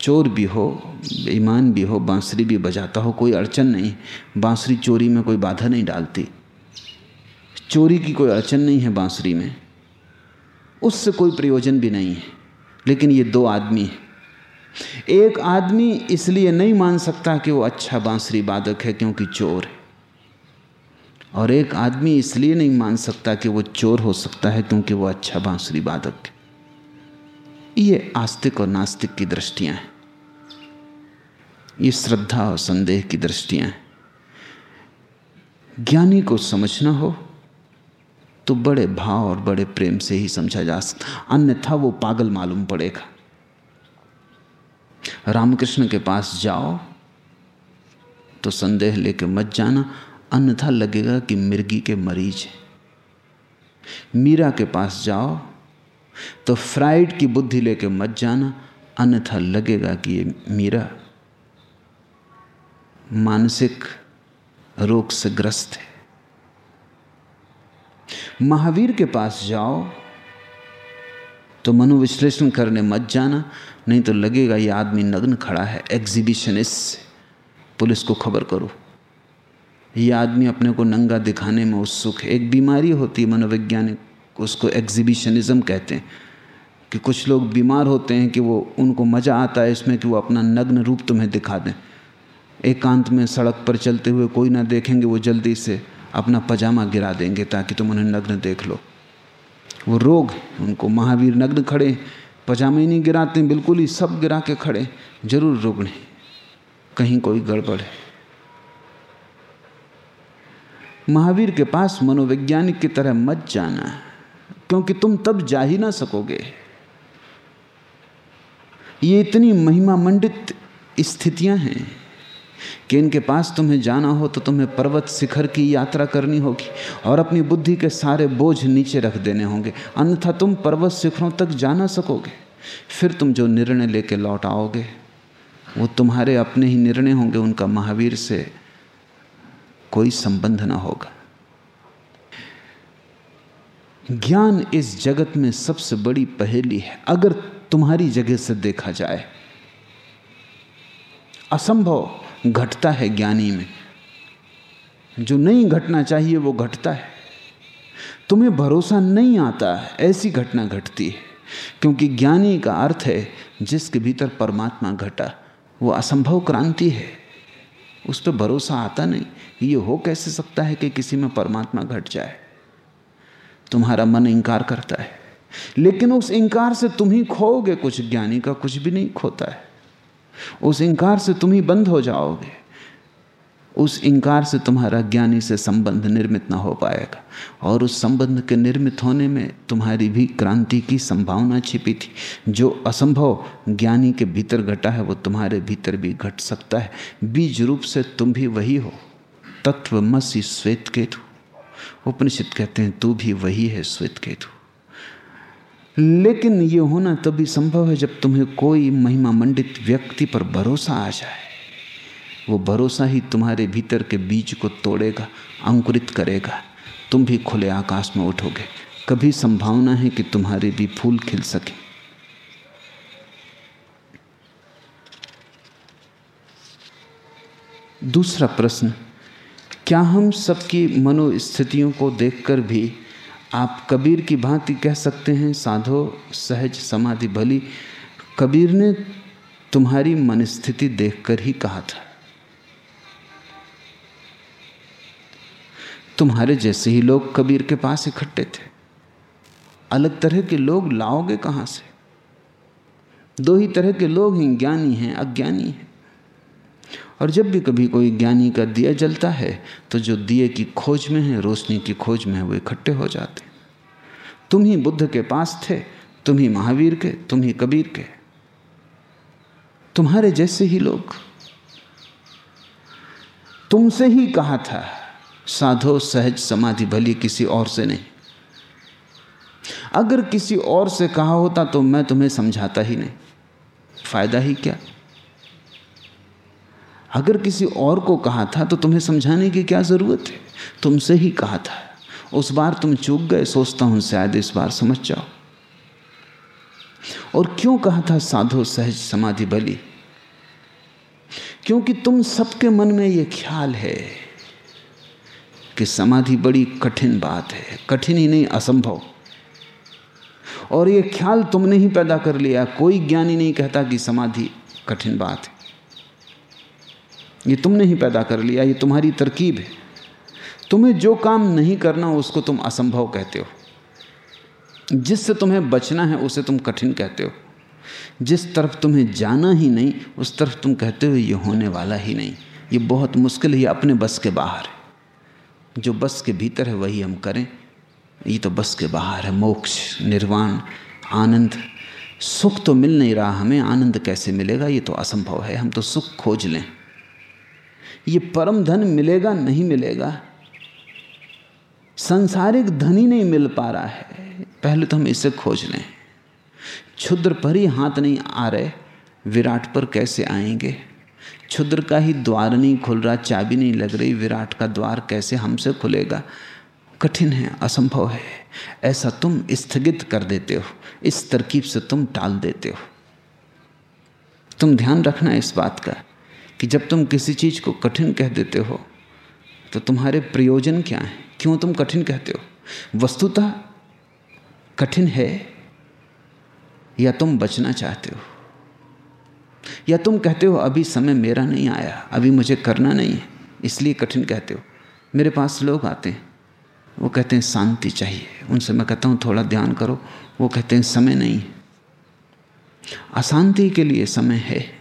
B: चोर भी हो ईमान भी हो, बांसुरी भी बजाता हो, कोई अड़चन नहीं। बांसुरी चोरी में कोई बाधा नहीं डालती। चोरी की कोई अड़चन नहीं है बांसुरी में। उससे कोई प्रयोजन भी नहीं है। लेकिन ये दो आदमी हैं। एक आदमी इसलिए नहीं मान सकता कि वो अच्छा बांसुरी वादक है क्योंकि चोर है। और एक आदमी इसलिए नहीं मान सकता कि वो चोर हो सकता है क्योंकि वो अच्छा बांसुरी वादक है। ये आस्तिक और नास्तिक की दृष्टियाँ हैं। ये श्रद्धा और संदेह की दृष्टियाँ हैं। ज्ञानी को समझना हो तो बड़े भाव और बड़े प्रेम से ही समझा जा सकता। अन्यथा वो पागल मालूम पड़ेगा। रामकृष्ण के पास जाओ तो संदेह लेके मत जाना। अन्यथा लगेगा कि मिर्गी के मरीज़ हैं। मीरा के पास जाओ तो फ्राइड की बुद्धि लेके मत जाना। अन्यथा लगेगा कि ये मीरा मानसिक रोग से ग्रस्त है। महावीर के पास जाओ तो मनोविश्लेषण करने मत जाना, नहीं तो लगेगा ये आदमी नग्न खड़ा है एग्जीबिशनिस्ट पुलिस को खबर करो। ये आदमी अपने को नंगा दिखाने में उत्सुक है। एक बीमारी होती है मनोवैज्ञानिक, उसको एग्जीबिशनिज्म कहते हैं। कि कुछ लोग बीमार होते हैं कि वो, उनको मज़ा आता है इसमें कि वो अपना नग्न रूप तुम्हें दिखा दें। एकांत में सड़क पर चलते हुए कोई ना देखेंगे, वो जल्दी से अपना पजामा गिरा देंगे ताकि तुम उन्हें नग्न देख लो। वो रोग, उनको महावीर नग्न खड़े, पजामे ही नहीं गिराते, बिल्कुल ही सब गिरा के खड़े, ज़रूर रुगने कहीं कोई गड़बड़ है। महावीर के पास मनोवैज्ञानिक की तरह मत जाना, क्योंकि तुम तब जा ही ना सकोगे। ये इतनी महिमा मंडित स्थितियाँ हैं। कि इनके पास तुम्हें जाना हो तो तुम्हें पर्वत शिखर की यात्रा करनी होगी और अपनी बुद्धि के सारे बोझ नीचे रख देने होंगे। अन्यथा तुम पर्वत शिखरों तक जा ना सकोगे। फिर तुम जो निर्णय लेके लौट आओगे, वो तुम्हारे अपने ही निर्णय होंगे। उनका महावीर से कोई संबंध ना होगा। ज्ञान इस जगत में सबसे बड़ी पहेली है। अगर तुम्हारी जगह से देखा जाए, असंभव घटता है ज्ञानी में। जो नहीं घटना चाहिए, वो घटता है। तुम्हें भरोसा नहीं आता, ऐसी घटना घटती है। क्योंकि ज्ञानी का अर्थ है, जिसके भीतर परमात्मा घटा, वो असंभव क्रांति है। उस पर भरोसा आता नहीं। ये हो कैसे सकता है कि किसी में परमात्मा घट जाए? तुम्हारा मन इंकार करता है। लेकिन उस इंकार से तुम ही खोओगे, कुछ ज्ञानी का कुछ भी नहीं खोता है। उस इंकार से तुम ही बंद हो जाओगे। उस इंकार से तुम्हारा ज्ञानी से संबंध निर्मित ना हो पाएगा। और उस संबंध के निर्मित होने में तुम्हारी भी क्रांति की संभावना छिपी थी। जो असंभव ज्ञानी के भीतर घटा है, वो तुम्हारे भीतर भी घट सकता है। बीज रूप से तुम भी वही हो। तत्व मसी श्वेत केतु उपनिषद कहते हैं, तू भी वही है श्वेत केतु लेकिन ये होना तभी संभव है जब तुम्हें कोई महिमा मंडित व्यक्ति पर भरोसा आ जाए। वो भरोसा ही तुम्हारे भीतर के बीज को तोड़ेगा, अंकुरित करेगा। तुम भी खुले आकाश में उठोगे। कभी संभावना है कि तुम्हारे भी फूल खिल सके। दूसरा प्रश्न, क्या हम सबकी मनोस्थितियों को देखकर भी आप कबीर की भांति कह सकते हैं, साधो, सहज, समाधि, भली। कबीर ने तुम्हारी मनस्थिति देखकर ही कहा था। तुम्हारे जैसे ही लोग कबीर के पास इकट्ठे थे। अलग तरह के लोग लाओगे कहाँ से? दो ही तरह के लोग हैं ज्ञानी हैं, अज्ञानी हैं। और जब भी कभी कोई ज्ञानी का दिया जलता है तो जो दिए की खोज में है, रोशनी की खोज में है, वो इकट्ठे हो जाते तुम ही बुद्ध के पास थे, तुम ही महावीर के, तुम ही कबीर के। तुम्हारे जैसे ही लोग। तुमसे ही कहा था, साधो, सहज, समाधि, भली, किसी और से नहीं। अगर किसी और से कहा होता तो मैं तुम्हें समझाता ही नहीं। फ़ायदा ही क्या? अगर किसी और को कहा था तो तुम्हें समझाने की क्या ज़रूरत है? तुमसे ही कहा था। उस बार तुम चूक गए, सोचता हूँ शायद इस बार समझ जाओ। और क्यों कहा था साधो सहज समाधि बली? क्योंकि तुम सबके मन में यह ख्याल है कि समाधि बड़ी कठिन बात है, कठिन ही नहीं, असंभव। और यह ख्याल तुमने ही पैदा कर लिया, कोई ज्ञानी नहीं कहता कि समाधि कठिन बात है। ये तुमने ही पैदा कर लिया, ये तुम्हारी तरकीब है। तुम्हें जो काम नहीं करना, उसको तुम असंभव कहते हो। जिससे तुम्हें बचना है, उसे तुम कठिन कहते हो। जिस तरफ़ तुम्हें जाना ही नहीं, उस तरफ़ तुम कहते हो, ये होने वाला ही नहीं। ये बहुत मुश्किल है अपने बस के बाहर है। जो बस के भीतर है, वही हम करें। ये तो बस के बाहर है, मोक्ष, निर्वाण, आनंद। सुख तो मिल नहीं रहा हमें, आनंद कैसे मिलेगा? ये तो असंभव है, हम तो सुख खोज लें। ये परम धन मिलेगा, नहीं मिलेगा। संसारिक धन ही नहीं मिल पा रहा है। पहले तो हम इसे खोज लें। क्षुद्र पर ही हाथ नहीं आ रहे, विराट पर कैसे आएँगे? क्षुद्र का ही द्वार नहीं खुल रहा, चाबी नहीं लग रही, विराट का द्वार कैसे हमसे खुलेगा? कठिन है, असंभव है। ऐसा तुम स्थगित कर देते हो, इस तरकीब से तुम टाल देते हो। तुम ध्यान रखना इस बात का कि जब तुम किसी चीज़ को कठिन कह देते हो तो तुम्हारे प्रयोजन क्या हैं? क्यों तुम कठिन कहते हो? वस्तुतः कठिन है, या तुम बचना चाहते हो? या तुम कहते हो, अभी समय मेरा नहीं आया, अभी मुझे करना नहीं है, इसलिए कठिन कहते हो? मेरे पास लोग आते हैं, वो कहते हैं, शांति चाहिए। उनसे मैं कहता हूँ, थोड़ा ध्यान करो। वो कहते हैं, समय नहीं है। अशांति के लिए समय है।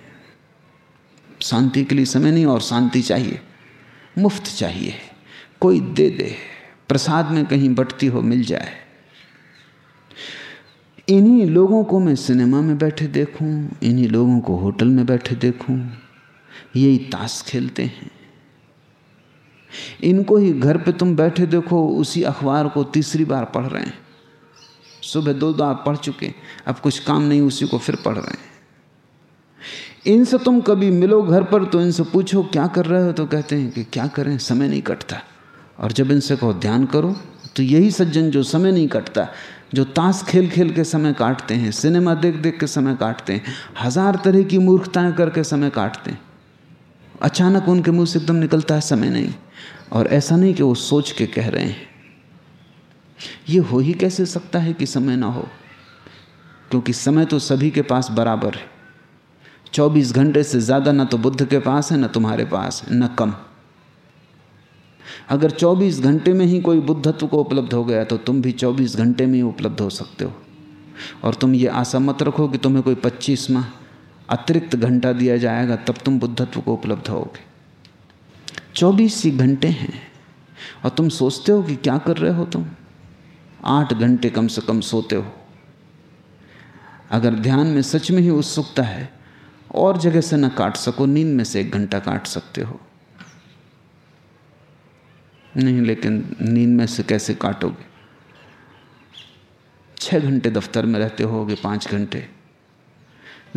B: शांति के लिए समय नहीं और शांति चाहिए, मुफ़्त चाहिए। कोई दे दे, प्रसाद में कहीं बटती हो मिल जाए। इन्हीं लोगों को मैं सिनेमा में बैठे देखूँ, इन्हीं लोगों को होटल में बैठे देखूँ, यही ताश खेलते हैं। इनको ही घर पे तुम बैठे देखो, उसी अखबार को तीसरी बार पढ़ रहे हैं। सुबह दो बार पढ़ चुके, अब कुछ काम नहीं, उसी को फिर पढ़ रहे हैं। इनसे तुम कभी मिलो घर पर तो इनसे पूछो, क्या कर रहे हो? तो कहते हैं कि, क्या करें? समय नहीं कटता। और जब इनसे कहो, ध्यान करो तो यही सज्जन जो समय नहीं कटता, जो ताश खेल खेल के समय काटते हैं, सिनेमा देख देख के समय काटते हैं, हज़ार तरह की मूर्खताएँ करके समय काटते हैं, अचानक उनके मुँह से एकदम निकलता है समय नहीं। और ऐसा नहीं कि वो सोच के कह रहे हैं। ये हो ही कैसे सकता है कि समय ना हो? क्योंकि समय तो सभी के पास बराबर है। चौबीस घंटे से ज़्यादा ना तो बुद्ध के पास है, ना तुम्हारे पास है न कम। अगर 24 घंटे में ही कोई बुद्धत्व को उपलब्ध हो गया तो तुम भी 24 घंटे में ही उपलब्ध हो सकते हो। और तुम ये आशा मत रखो कि तुम्हें कोई 25 माह अतिरिक्त घंटा दिया जाएगा, तब तुम बुद्धत्व को उपलब्ध होगे। चौबीस ही घंटे हैं, और तुम सोचते हो कि क्या कर रहे हो तुम? आठ घंटे कम से कम सोते हो। अगर ध्यान में सच में ही उत्सुकता है और जगह से न काट सको, नींद में से एक घंटा काट सकते हो। नहीं, लेकिन नींद में से कैसे काटोगे? छः घंटे दफ्तर में रहते होगे, पाँच घंटे।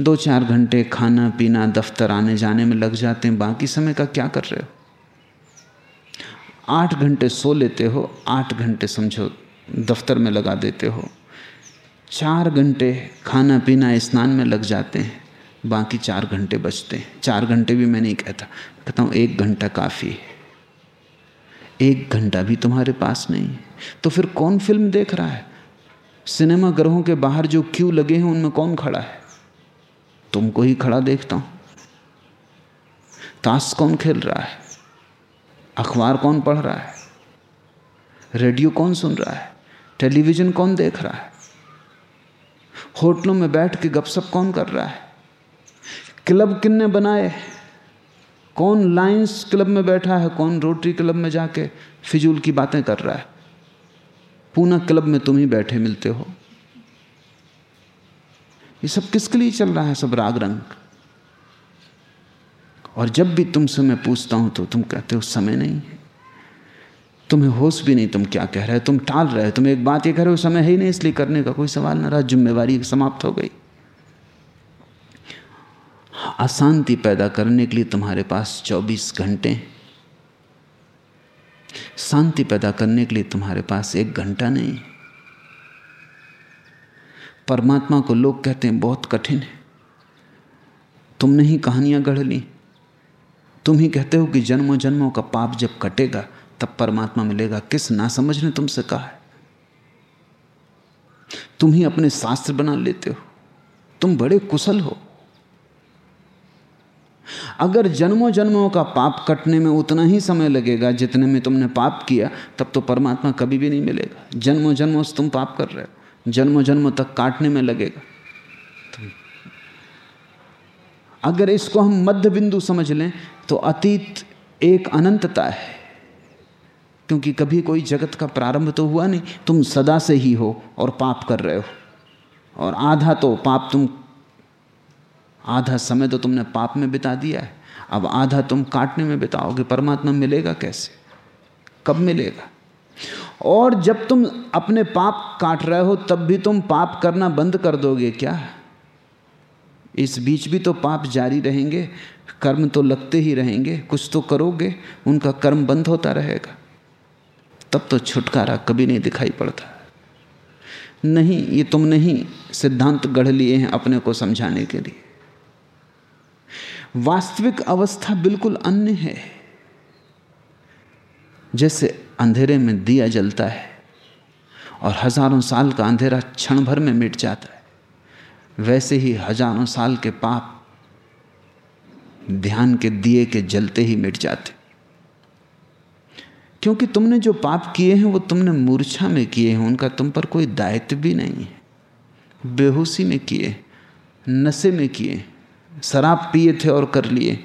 B: दो चार घंटे खाना, पीना, दफ्तर आने जाने में लग जाते हैं, बाकी समय का क्या कर रहे हो? आठ घंटे सो लेते हो, आठ घंटे समझो दफ्तर में लगा देते हो। चार घंटे खाना, पीना, स्नान में लग जाते हैं। बाकी चार घंटे बचते हैं। चार घंटे भी मैं नहीं कहता। कहता हूँ, एक घंटा काफ़ी है। एक घंटा भी तुम्हारे पास नहीं है। तो फिर कौन फ़िल्म देख रहा है? सिनेमा ग्रहों के बाहर जो क्यू लगे हैं, उनमें कौन खड़ा है? तुमको ही खड़ा देखता हूँ। ताश कौन खेल रहा है? अखबार कौन पढ़ रहा है? रेडियो कौन सुन रहा है? टेलीविज़न कौन देख रहा है? होटलों में बैठ के गपशप कौन कर रहा है? क्लब किन्ने बनाए? कौन लाइंस क्लब में बैठा है? कौन रोटरी क्लब में जाके फिजूल की बातें कर रहा है? पूना क्लब में तुम ही बैठे मिलते हो। ये सब किसके लिए चल रहा है? सब राग रंग। और जब भी तुमसे मैं पूछता हूँ तो तुम कहते हो, समय नहीं है। तुम्हें होश भी नहीं, तुम क्या कह रहे हो? तुम टाल रहे हो। तुम एक बात ये कह रहे हो, समय है ही नहीं इसलिए करने का कोई सवाल ना रहा। जिम्मेवारी समाप्त हो गई। अशांति पैदा करने के लिए तुम्हारे पास 24 घंटे शांति पैदा करने के लिए तुम्हारे पास एक घंटा नहीं। परमात्मा को लोग कहते हैं, बहुत कठिन है। तुमने ही कहानियाँ गढ़ ली। तुम ही कहते हो कि जन्मों जन्मों का पाप जब कटेगा, तब परमात्मा मिलेगा। किस ना समझ ने तुमसे कहा है? तुम ही अपने शास्त्र बना लेते हो। तुम बड़े कुशल हो। अगर जन्मों जन्मों का पाप कटने में उतना ही समय लगेगा जितने में तुमने पाप किया, तब तो परमात्मा कभी भी नहीं मिलेगा। जन्मों जन्मों से तुम पाप कर रहे हो। जन्मों जन्मों तक काटने में लगेगा। अगर इसको हम मध्य बिंदु समझ लें तो अतीत एक अनंतता है। क्योंकि कभी कोई जगत का प्रारंभ तो हुआ नहीं। तुम सदा से ही हो और पाप कर रहे हो। और आधा तो पाप तुम आधा समय तो तुमने पाप में बिता दिया है। अब आधा तुम काटने में बिताओगे। परमात्मा मिलेगा कैसे? कब मिलेगा? और जब तुम अपने पाप काट रहे हो, तब भी तुम पाप करना बंद कर दोगे क्या? इस बीच भी तो पाप जारी रहेंगे। कर्म तो लगते ही रहेंगे। कुछ तो करोगे, उनका कर्म बंद होता रहेगा। तब तो छुटकारा कभी नहीं दिखाई पड़ता। नहीं, ये तुमने ही सिद्धांत गढ़ लिए हैं अपने को समझाने के लिए। वास्तविक अवस्था बिल्कुल अन्य है। जैसे अंधेरे में दिया जलता है और हज़ारों साल का अंधेरा क्षण भर में मिट जाता है, वैसे ही हज़ारों साल के पाप ध्यान के दिए के जलते ही मिट जाते। क्योंकि तुमने जो पाप किए हैं, वो तुमने मूर्छा में किए हैं, उनका तुम पर कोई दायित्व भी नहीं है। बेहोशी में किए, नशे में किए शराब पिए थे और कर लिए।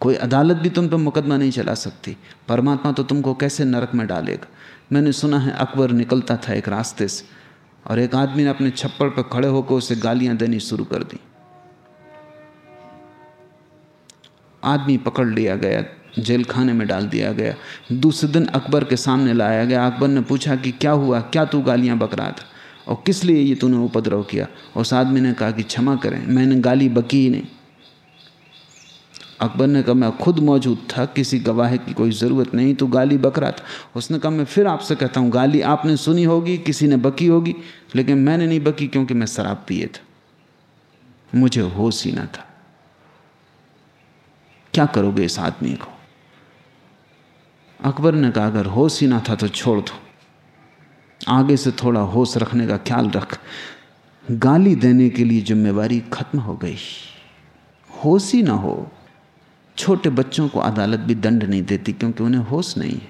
B: कोई अदालत भी तुम पर मुकदमा नहीं चला सकती। परमात्मा तो तुमको कैसे नरक में डालेगा? मैंने सुना है अकबर निकलता था एक रास्ते से और एक आदमी ने अपने छप्पड़ पर खड़े होकर उसे गालियाँ देनी शुरू कर दी। आदमी पकड़ लिया गया जेल खाने में डाल दिया गया। दूसरे दिन अकबर के सामने लाया गया। अकबर ने पूछा कि क्या हुआ? क्या तू गालियाँ बक रहा था? और किस लिए ये तूने उपद्रव किया? उस आदमी ने कहा कि क्षमा करें, मैंने गाली बकी ही नहीं। अकबर ने कहा, मैं खुद मौजूद था, किसी गवाह की कोई ज़रूरत नहीं तो गाली बक रहा था। उसने कहा, मैं फिर आपसे कहता हूँ, गाली आपने सुनी होगी, किसी ने बकी होगी, लेकिन मैंने नहीं बकी क्योंकि मैं शराब पिए था। मुझे होश ही ना था। क्या करोगे इस आदमी को? अकबर ने कहा, अगर होश ही ना था तो छोड़ दो। आगे से थोड़ा होश रखने का ख्याल रख। गाली देने के लिए जिम्मेवारी खत्म हो गई। होश ही ना हो। छोटे बच्चों को अदालत भी दंड नहीं देती क्योंकि उन्हें होश नहीं है।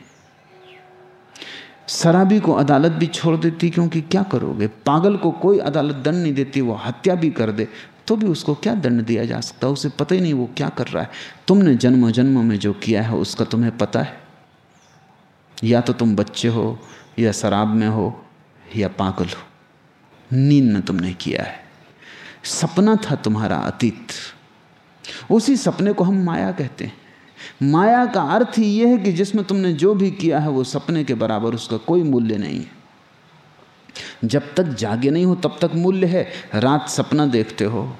B: शराबी को अदालत भी छोड़ देती क्योंकि क्या करोगे? पागल को कोई अदालत दंड नहीं देती, वो हत्या भी कर दे तो भी उसको क्या दंड दिया जा सकता उसे पता ही नहीं वो क्या कर रहा है। तुमने जन्म जन्म में जो किया है, उसका तुम्हें पता है। या तो तुम बच्चे हो, या शराब में हो, या पागल हो। नींद में तुमने किया है। सपना था तुम्हारा अतीत। उसी सपने को हम माया कहते हैं। माया का अर्थ ही यह है कि जिसमें तुमने जो भी किया है, वो सपने के बराबर उसका कोई मूल्य नहीं है। जब तक जागे नहीं हो, तब तक मूल्य है। रात सपना देखते हो।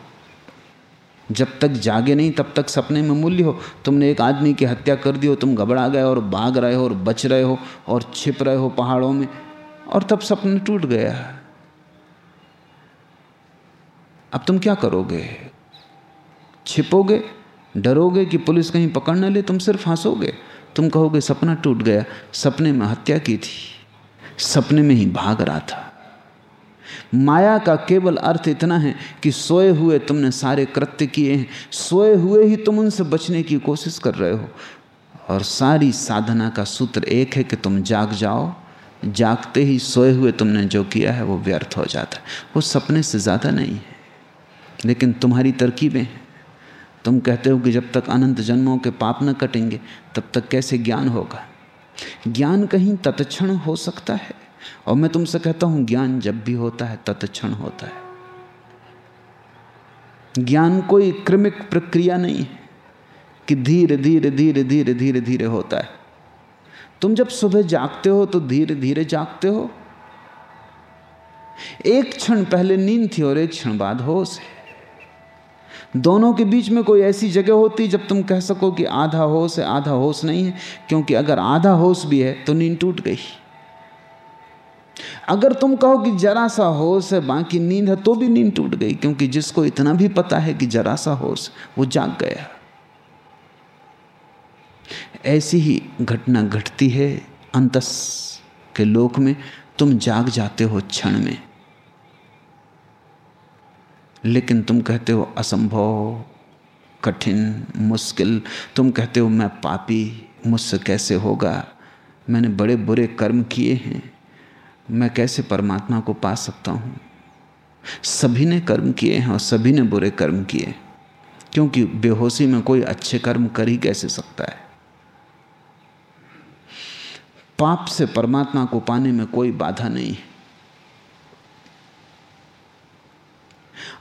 B: जब तक जागे नहीं, तब तक सपने में मूल्य हो। तुमने एक आदमी की हत्या कर दी हो, तुम घबरा गए और भाग रहे हो और बच रहे हो और छिप रहे हो पहाड़ों में और तब सपना टूट गया। अब तुम क्या करोगे? छिपोगे, डरोगे कि पुलिस कहीं पकड़ न ले, तुम सिर्फ़ हंसोगे। तुम कहोगे, सपना टूट गया, सपने में हत्या की थी, सपने में ही भाग रहा था। माया का केवल अर्थ इतना है कि सोए हुए तुमने सारे कृत्य किए हैं, सोए हुए ही तुम उनसे बचने की कोशिश कर रहे हो। और सारी साधना का सूत्र एक है कि तुम जाग जाओ, जागते ही सोए हुए तुमने जो किया है, वो व्यर्थ हो जाता है। वो सपने से ज़्यादा नहीं है, लेकिन तुम्हारी तरकीबें तुम कहते हो कि जब तक अनंत जन्मों के पाप न कटेंगे, तब तक कैसे ज्ञान होगा? ज्ञान कहीं तत्क्षण हो सकता है। और मैं तुमसे कहता हूँ, ज्ञान जब भी होता है, तत्क्षण होता है। ज्ञान कोई क्रमिक प्रक्रिया नहीं है कि धीरे धीरे धीरे धीरे धीरे धीरे होता है। तुम जब सुबह जागते हो तो धीरे धीरे जागते हो। एक क्षण पहले नींद थी और एक क्षण बाद होश है। दोनों के बीच में कोई ऐसी जगह होती जब तुम कह सको कि आधा होश है, आधा होश नहीं है, क्योंकि अगर आधा होश भी है तो नींद टूट गई। अगर तुम कहो कि जरा सा होश है, बाकी नींद है तो भी नींद टूट गई, क्योंकि जिसको इतना भी पता है कि जरा सा होश, वो जाग गया। ऐसी ही घटना घटती है अंतस के लोक में, तुम जाग जाते हो क्षण में। लेकिन तुम कहते हो असंभव, कठिन, मुश्किल। तुम कहते हो मैं पापी, मुझसे कैसे होगा? मैंने बड़े बुरे कर्म किए हैं। मैं कैसे परमात्मा को पा सकता हूँ? सभी ने कर्म किए हैं और सभी ने बुरे कर्म किए क्योंकि बेहोशी में कोई अच्छे कर्म कर ही कैसे सकता है? पाप से परमात्मा को पाने में कोई बाधा नहीं है।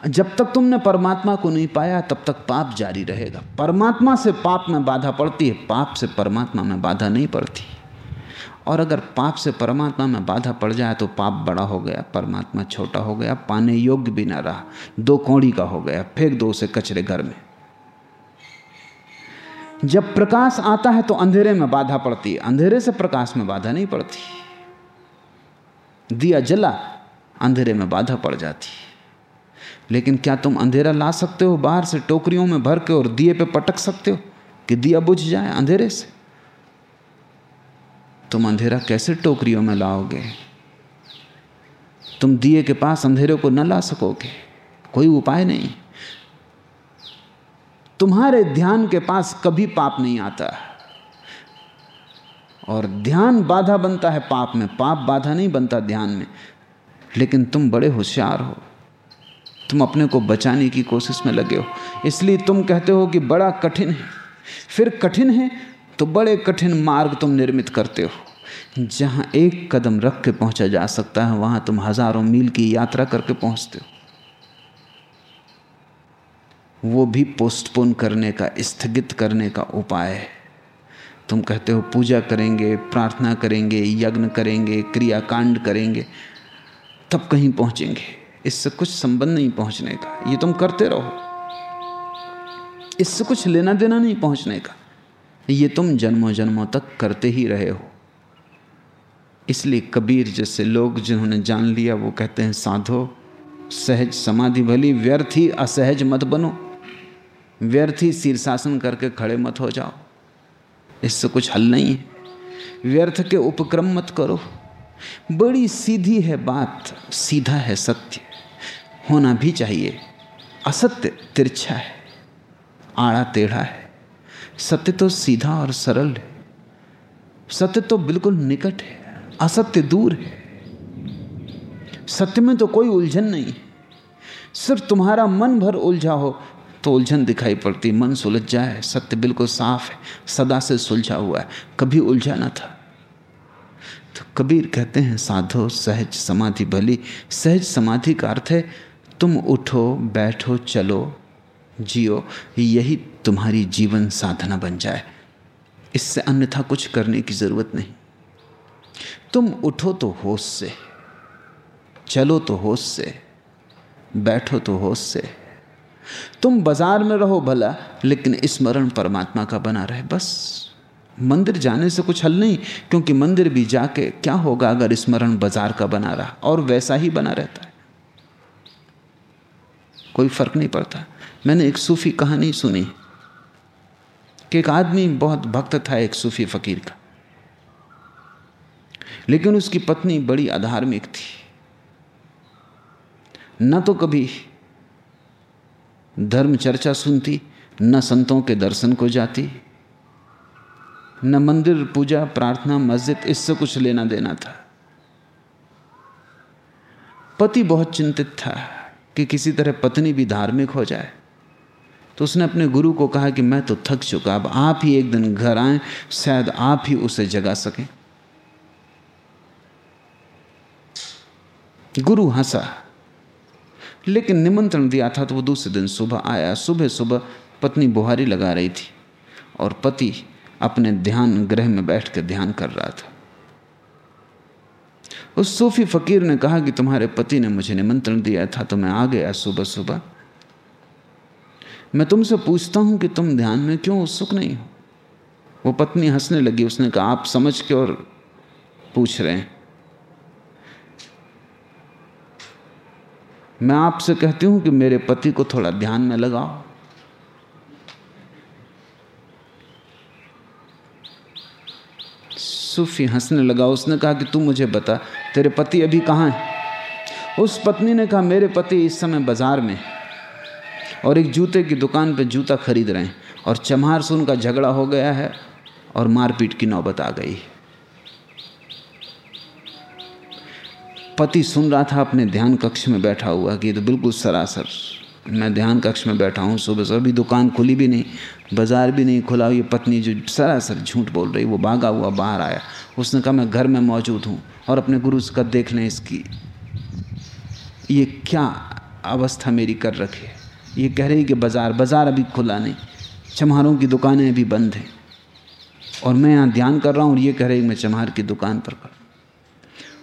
B: जब तक तुमने परमात्मा को नहीं पाया, तब तक पाप जारी रहेगा। परमात्मा से पाप में बाधा पड़ती है, पाप से परमात्मा में बाधा नहीं पड़ती। और अगर पाप से परमात्मा में बाधा पड़ जाए तो पाप बड़ा हो गया, परमात्मा छोटा हो गया, पाने योग्य भी ना रहा। दो कौड़ी का हो गया, फेंक दो उसे कचरे घर में। जब प्रकाश आता है तो अंधेरे में बाधा पड़ती है। अंधेरे से प्रकाश में बाधा नहीं पड़ती। दिया जला, अंधेरे में बाधा पड़ जाती लेकिन क्या तुम अंधेरा ला सकते हो? बाहर से टोकरियों में भर के और दिए पे पटक सकते हो कि दिया बुझ जाए अंधेरे से? तुम अंधेरा कैसे टोकरियों में लाओगे? तुम दिए के पास अंधेरे को न ला सकोगे। कोई उपाय नहीं। तुम्हारे ध्यान के पास कभी पाप नहीं आता। और ध्यान बाधा बनता है पाप में। पाप बाधा नहीं बनता ध्यान में। लेकिन तुम बड़े होशियार हो। तुम अपने को बचाने की कोशिश में लगे हो। इसलिए तुम कहते हो कि बड़ा कठिन है। फिर कठिन है तो बड़े कठिन मार्ग तुम निर्मित करते हो। जहाँ एक कदम रख के पहुँचा जा सकता है, वहाँ तुम हज़ारों मील की यात्रा करके पहुँचते हो। वो भी पोस्टपोन करने का, स्थगित करने का उपाय है। तुम कहते हो पूजा करेंगे, प्रार्थना करेंगे, यज्ञ करेंगे, क्रियाकांड करेंगे, तब कहीं पहुँचेंगे। इससे कुछ संबंध नहीं पहुँचने का। ये तुम करते रहो। इससे कुछ लेना देना नहीं पहुँचने का। ये तुम जन्मों जन्मों तक करते ही रहे हो। इसलिए कबीर जैसे लोग जिन्होंने जान लिया, वो कहते हैं, साधो, सहज समाधि भली, व्यर्थ ही असहज मत बनो। व्यर्थ ही शीर्षासन करके खड़े मत हो जाओ। इससे कुछ हल नहीं है। व्यर्थ के उपक्रम मत करो। बड़ी सीधी है बात, सीधा है सत्य। होना भी चाहिए। असत्य तिरछा है, आड़ा टेढ़ा है। सत्य तो सीधा और सरल है। सत्य तो बिल्कुल निकट है, असत्य दूर है। सत्य में तो कोई उलझन नहीं। सिर्फ़ तुम्हारा मन भर उलझा हो तो उलझन दिखाई पड़ती। मन सुलझ जाए, सत्य बिल्कुल साफ़ है, सदा से सुलझा हुआ है। कभी उलझा ना था। तो कबीर कहते हैं, साधो, सहज, समाधि, भली। सहज समाधि का अर्थ है तुम उठो, बैठो, चलो, जियो, यही तुम्हारी जीवन साधना बन जाए। इससे अन्यथा कुछ करने की ज़रूरत नहीं। तुम उठो तो होश से, चलो तो होश से, बैठो तो होश से। तुम बाज़ार में रहो भला, लेकिन स्मरण परमात्मा का बना रहे, बस। मंदिर जाने से कुछ हल नहीं, क्योंकि मंदिर भी जाके क्या होगा अगर स्मरण बाज़ार का बना रहा, और वैसा ही बना रहता। है कोई फ़र्क नहीं पड़ता। मैंने एक सूफी कहानी सुनी। कि एक आदमी, बहुत भक्त था एक सूफी फकीर का। लेकिन उसकी पत्नी बड़ी अधार्मिक थी। न तो कभी धर्म चर्चा सुनती, न संतों के दर्शन को जाती, न मंदिर, पूजा, प्रार्थना, मस्जिद, इससे कुछ लेना देना था। पति बहुत चिंतित था। कि किसी तरह पत्नी भी धार्मिक हो जाए। तो उसने अपने गुरु को कहा कि मैं तो थक चुका, अब आप ही एक दिन घर आए, शायद आप ही उसे जगा सकें। गुरु हंसा, लेकिन निमंत्रण दिया था तो वो दूसरे दिन सुबह आया। सुबह सुबह पत्नी बुहारी लगा रही थी और पति अपने ध्यान ग्रह में बैठ कर ध्यान कर रहा था। उस सूफी फकीर ने कहा कि तुम्हारे पति ने मुझे निमंत्रण दिया था तो मैं आ गया सुबह सुबह। मैं तुमसे पूछता हूँ कि तुम ध्यान में क्यों उत्सुक नहीं हो? वो पत्नी हंसने लगी, उसने कहा, आप समझ के और पूछ रहे हैं। मैं आपसे कहती हूँ कि मेरे पति को थोड़ा ध्यान में लगाओ। सूफी हंसने लगा, उसने कहा कि तू मुझे बता तेरे पति अभी कहाँ हैं? उस पत्नी ने कहा, मेरे पति इस समय बाज़ार में और एक जूते की दुकान पे जूता खरीद रहे हैं और चमार से उनका झगड़ा हो गया है और मारपीट की नौबत आ गई। पति सुन रहा था, अपने ध्यान कक्ष में बैठा हुआ, कि तो बिल्कुल सरासर मैं ध्यान कक्ष में बैठा हूँ, सुबह सुबह भी दुकान खुली भी नहीं, बाज़ार भी नहीं खुला, ये पत्नी जो सरासर झूठ बोल रही, वो भागा हुआ बाहर आया। उसने कहा, मैं घर में मौजूद हूँ और अपने गुरु का देख लें इसकी। ये क्या अवस्था मेरी कर रखी है? ये कह रही कि बाज़ार बाज़ार अभी खुला नहीं, चम्हारों की दुकानें अभी बंद हैं। और मैं यहाँ ध्यान कर रहा हूँ और ये कह रही मैं चम्हार की दुकान पर कर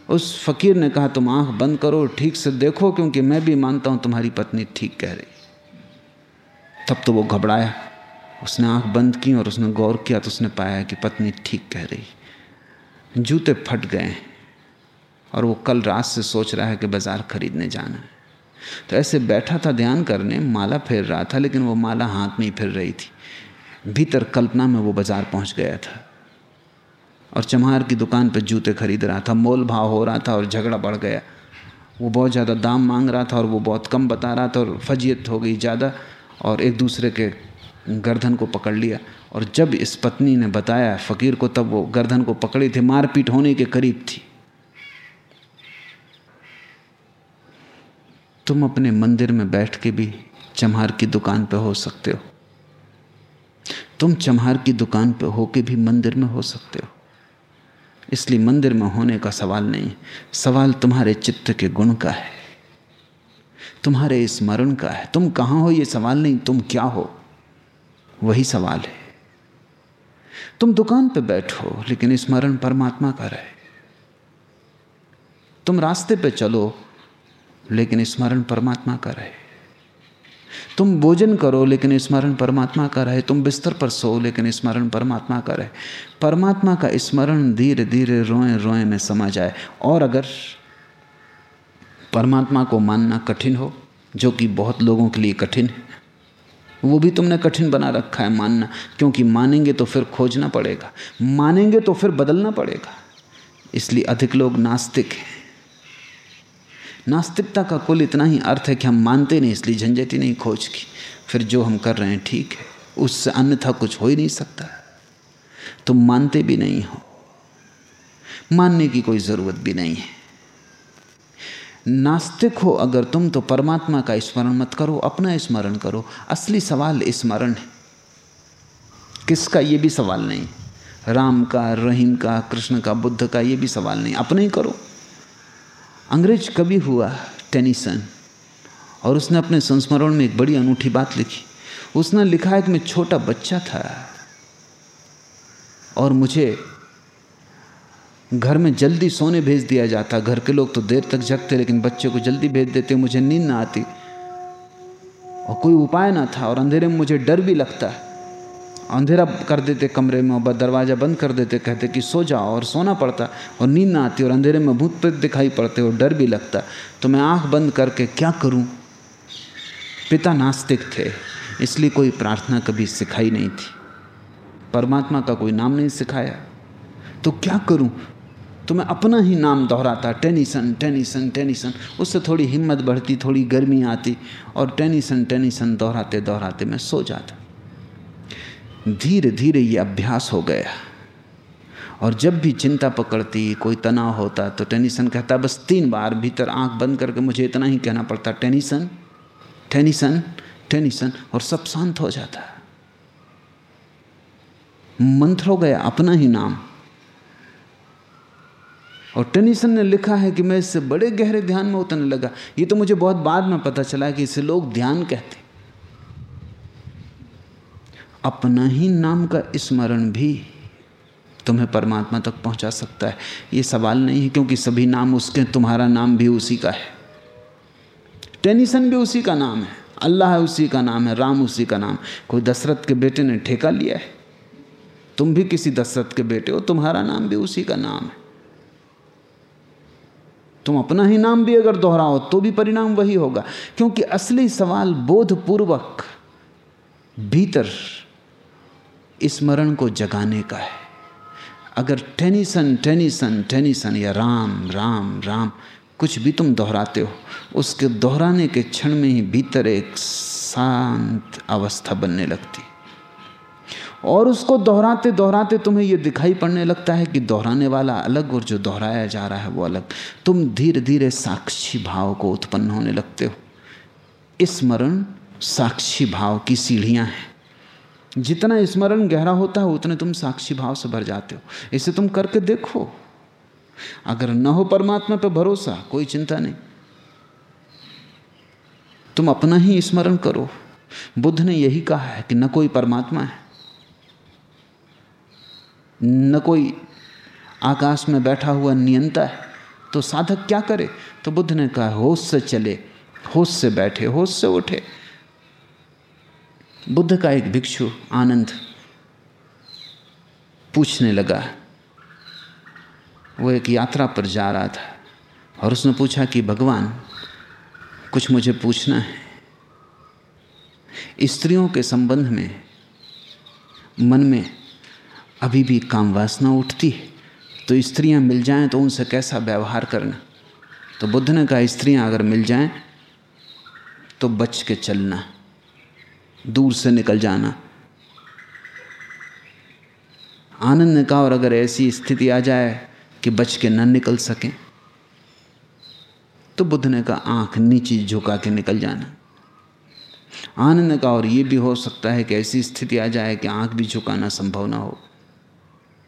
B: उस फकीर ने कहा, तुम आँख बंद करो, ठीक से देखो, क्योंकि मैं भी मानता हूँ तुम्हारी पत्नी ठीक कह रही तब तो वो घबराया। उसने आँख बंद की और उसने गौर किया तो उसने पाया कि पत्नी ठीक कह रही जूते फट गए और वो कल रात से सोच रहा है कि बाज़ार खरीदने जाना है। तो ऐसे बैठा था ध्यान करने, माला फेर रहा था, लेकिन वो माला हाथ में ही फिर रही थी। भीतर कल्पना में वो बाज़ार पहुँच गया था। और चम्हार की दुकान पर जूते खरीद रहा था, मोल भाव हो रहा था और झगड़ा बढ़ गया। वो बहुत ज़्यादा दाम मांग रहा था और वो बहुत कम बता रहा था और फजीयत हो गई ज़्यादा और एक दूसरे के गर्दन को पकड़ लिया। और जब इस पत्नी ने बताया फ़कीर को, तब वो गर्दन को पकड़ी थी, मारपीट होने के करीब थी। तुम अपने मंदिर में बैठ के भी चम्हार की दुकान पर हो सकते हो। तुम चम्हार की दुकान पर होके भी मंदिर में हो सकते हो। इसलिए मंदिर में होने का सवाल नहीं। सवाल तुम्हारे चित्त के गुण का है। तुम्हारे स्मरण का है। तुम कहाँ हो? ये सवाल नहीं, तुम क्या हो? वही सवाल है। तुम दुकान पे बैठो, लेकिन स्मरण परमात्मा का रहे। तुम रास्ते पे चलो, लेकिन स्मरण परमात्मा का रहे। तुम भोजन करो, लेकिन स्मरण परमात्मा का रहे। तुम बिस्तर पर सो, लेकिन स्मरण परमात्मा का रहे। परमात्मा का स्मरण धीरे धीरे रोए रोए में समा जाए। और अगर परमात्मा को मानना कठिन हो, जो कि बहुत लोगों के लिए कठिन है, वो भी तुमने कठिन बना रखा है मानना, क्योंकि मानेंगे तो फिर खोजना पड़ेगा। मानेंगे तो फिर बदलना पड़ेगा। इसलिए अधिक लोग नास्तिक हैं। नास्तिकता का कुल इतना ही अर्थ है कि हम मानते नहीं, इसलिए झंझट नहीं खोज की फिर जो हम कर रहे हैं ठीक है, उससे अन्यथा कुछ हो ही नहीं सकता। तुम मानते भी नहीं हो। मानने की कोई ज़रूरत भी नहीं है। नास्तिक हो अगर तुम तो परमात्मा का स्मरण मत करो, अपना स्मरण करो। असली सवाल स्मरण है। किसका ये भी सवाल नहीं? राम का, रहीम का, कृष्ण का, बुद्ध का ये भी सवाल नहीं। अपने ही करो। अंग्रेज़ कवि हुआ टेनिसन, और उसने अपने संस्मरण में एक बड़ी अनूठी बात लिखी। उसने लिखा है कि मैं छोटा बच्चा था, और मुझे घर में जल्दी सोने भेज दिया जाता। घर के लोग तो देर तक जगते, लेकिन बच्चे को जल्दी भेज देते, मुझे नींद ना आती, और कोई उपाय ना था, और अंधेरे में मुझे डर भी लगता। है अंधेरा कर देते कमरे में और दरवाज़ा बंद कर देते, कहते कि सो जाओ और सोना पड़ता और नींद ना आती और अंधेरे में भूत प्रेत दिखाई पड़ते और डर भी लगता। तो मैं आँख बंद करके क्या करूँ? पिता नास्तिक थे, इसलिए कोई प्रार्थना कभी सिखाई नहीं थी। परमात्मा का कोई नाम नहीं सिखाया। तो क्या करूँ? तो मैं अपना ही नाम दोहराता, टेनिसन टेनिसन टेनिसन। उससे थोड़ी हिम्मत बढ़ती, थोड़ी गर्मी आती और टेनिसन टेनिसन दोहराते दोहराते मैं सो जाता। धीरे धीरे ये अभ्यास हो गया। और जब भी चिंता पकड़ती, कोई तनाव होता तो टेनिसन कहता, बस तीन बार भीतर आँख बंद करके मुझे इतना ही कहना पड़ता, टेनिसन टेनिसन टेनिसन। और सब शांत हो जाता। मंत्र हो गया, अपना ही नाम। और टेनिसन ने लिखा है कि मैं इससे बड़े गहरे ध्यान में उतरने लगा। ये तो मुझे बहुत बाद में पता चला कि इसे लोग ध्यान कहते अपना ही नाम का स्मरण भी तुम्हें परमात्मा तक पहुँचा सकता है। ये सवाल नहीं है, क्योंकि सभी नाम उसके, तुम्हारा नाम भी उसी का है। टेनिसन भी उसी का नाम है, अल्लाह उसी का नाम है, राम उसी का नाम। कोई दशरथ के बेटे ने ठेका लिया है? तुम भी किसी दशरथ के बेटे हो, तुम्हारा नाम भी उसी का नाम है। तुम अपना ही नाम भी अगर दोहराओ तो भी परिणाम वही होगा। क्योंकि असली सवाल बोधपूर्वक भीतर स्मरण को जगाने का है। अगर टेनिसन टेनिसन टेनिसन या राम राम राम, कुछ भी तुम दोहराते हो, उसके दोहराने के क्षण में ही भीतर एक शांत अवस्था बनने लगती। और उसको दोहराते दोहराते तुम्हें यह दिखाई पड़ने लगता है कि दोहराने वाला अलग और जो दोहराया जा रहा है वो अलग। तुम धीरे धीरे साक्षी भाव को उत्पन्न होने लगते हो। स्मरण साक्षी भाव की सीढ़ियाँ हैं। जितना स्मरण गहरा होता है, उतने तुम साक्षी भाव से भर जाते हो। इसे तुम करके देखो। अगर न हो परमात्मा पे भरोसा, कोई चिंता नहीं। तुम अपना ही स्मरण करो। बुद्ध ने यही कहा है कि न कोई परमात्मा है, न कोई आकाश में बैठा हुआ नियंता है। तो साधक क्या करे? तो बुद्ध ने कहा, होश से चले, होश से बैठे, होश से उठे। बुद्ध का एक भिक्षु आनंद पूछने लगा। वो एक यात्रा पर जा रहा था और उसने पूछा कि, भगवान, कुछ मुझे पूछना है। स्त्रियों के संबंध में मन में अभी भी काम वासना उठती है तो स्त्रियाँ मिल जाएँ तो उनसे कैसा व्यवहार करना? तो बुद्ध ने कहा, स्त्रियाँ अगर मिल जाएँ तो बच के चलना। दूर से निकल जाना। आनंद ने कहा, और अगर ऐसी स्थिति आ जाए कि बच के न निकल सकें तो बुद्ध ने कहा, आँख नीचे झुका के निकल जाना। आनंद ने कहा, और ये भी हो सकता है कि ऐसी स्थिति आ जाए कि आँख भी झुकाना संभव ना हो।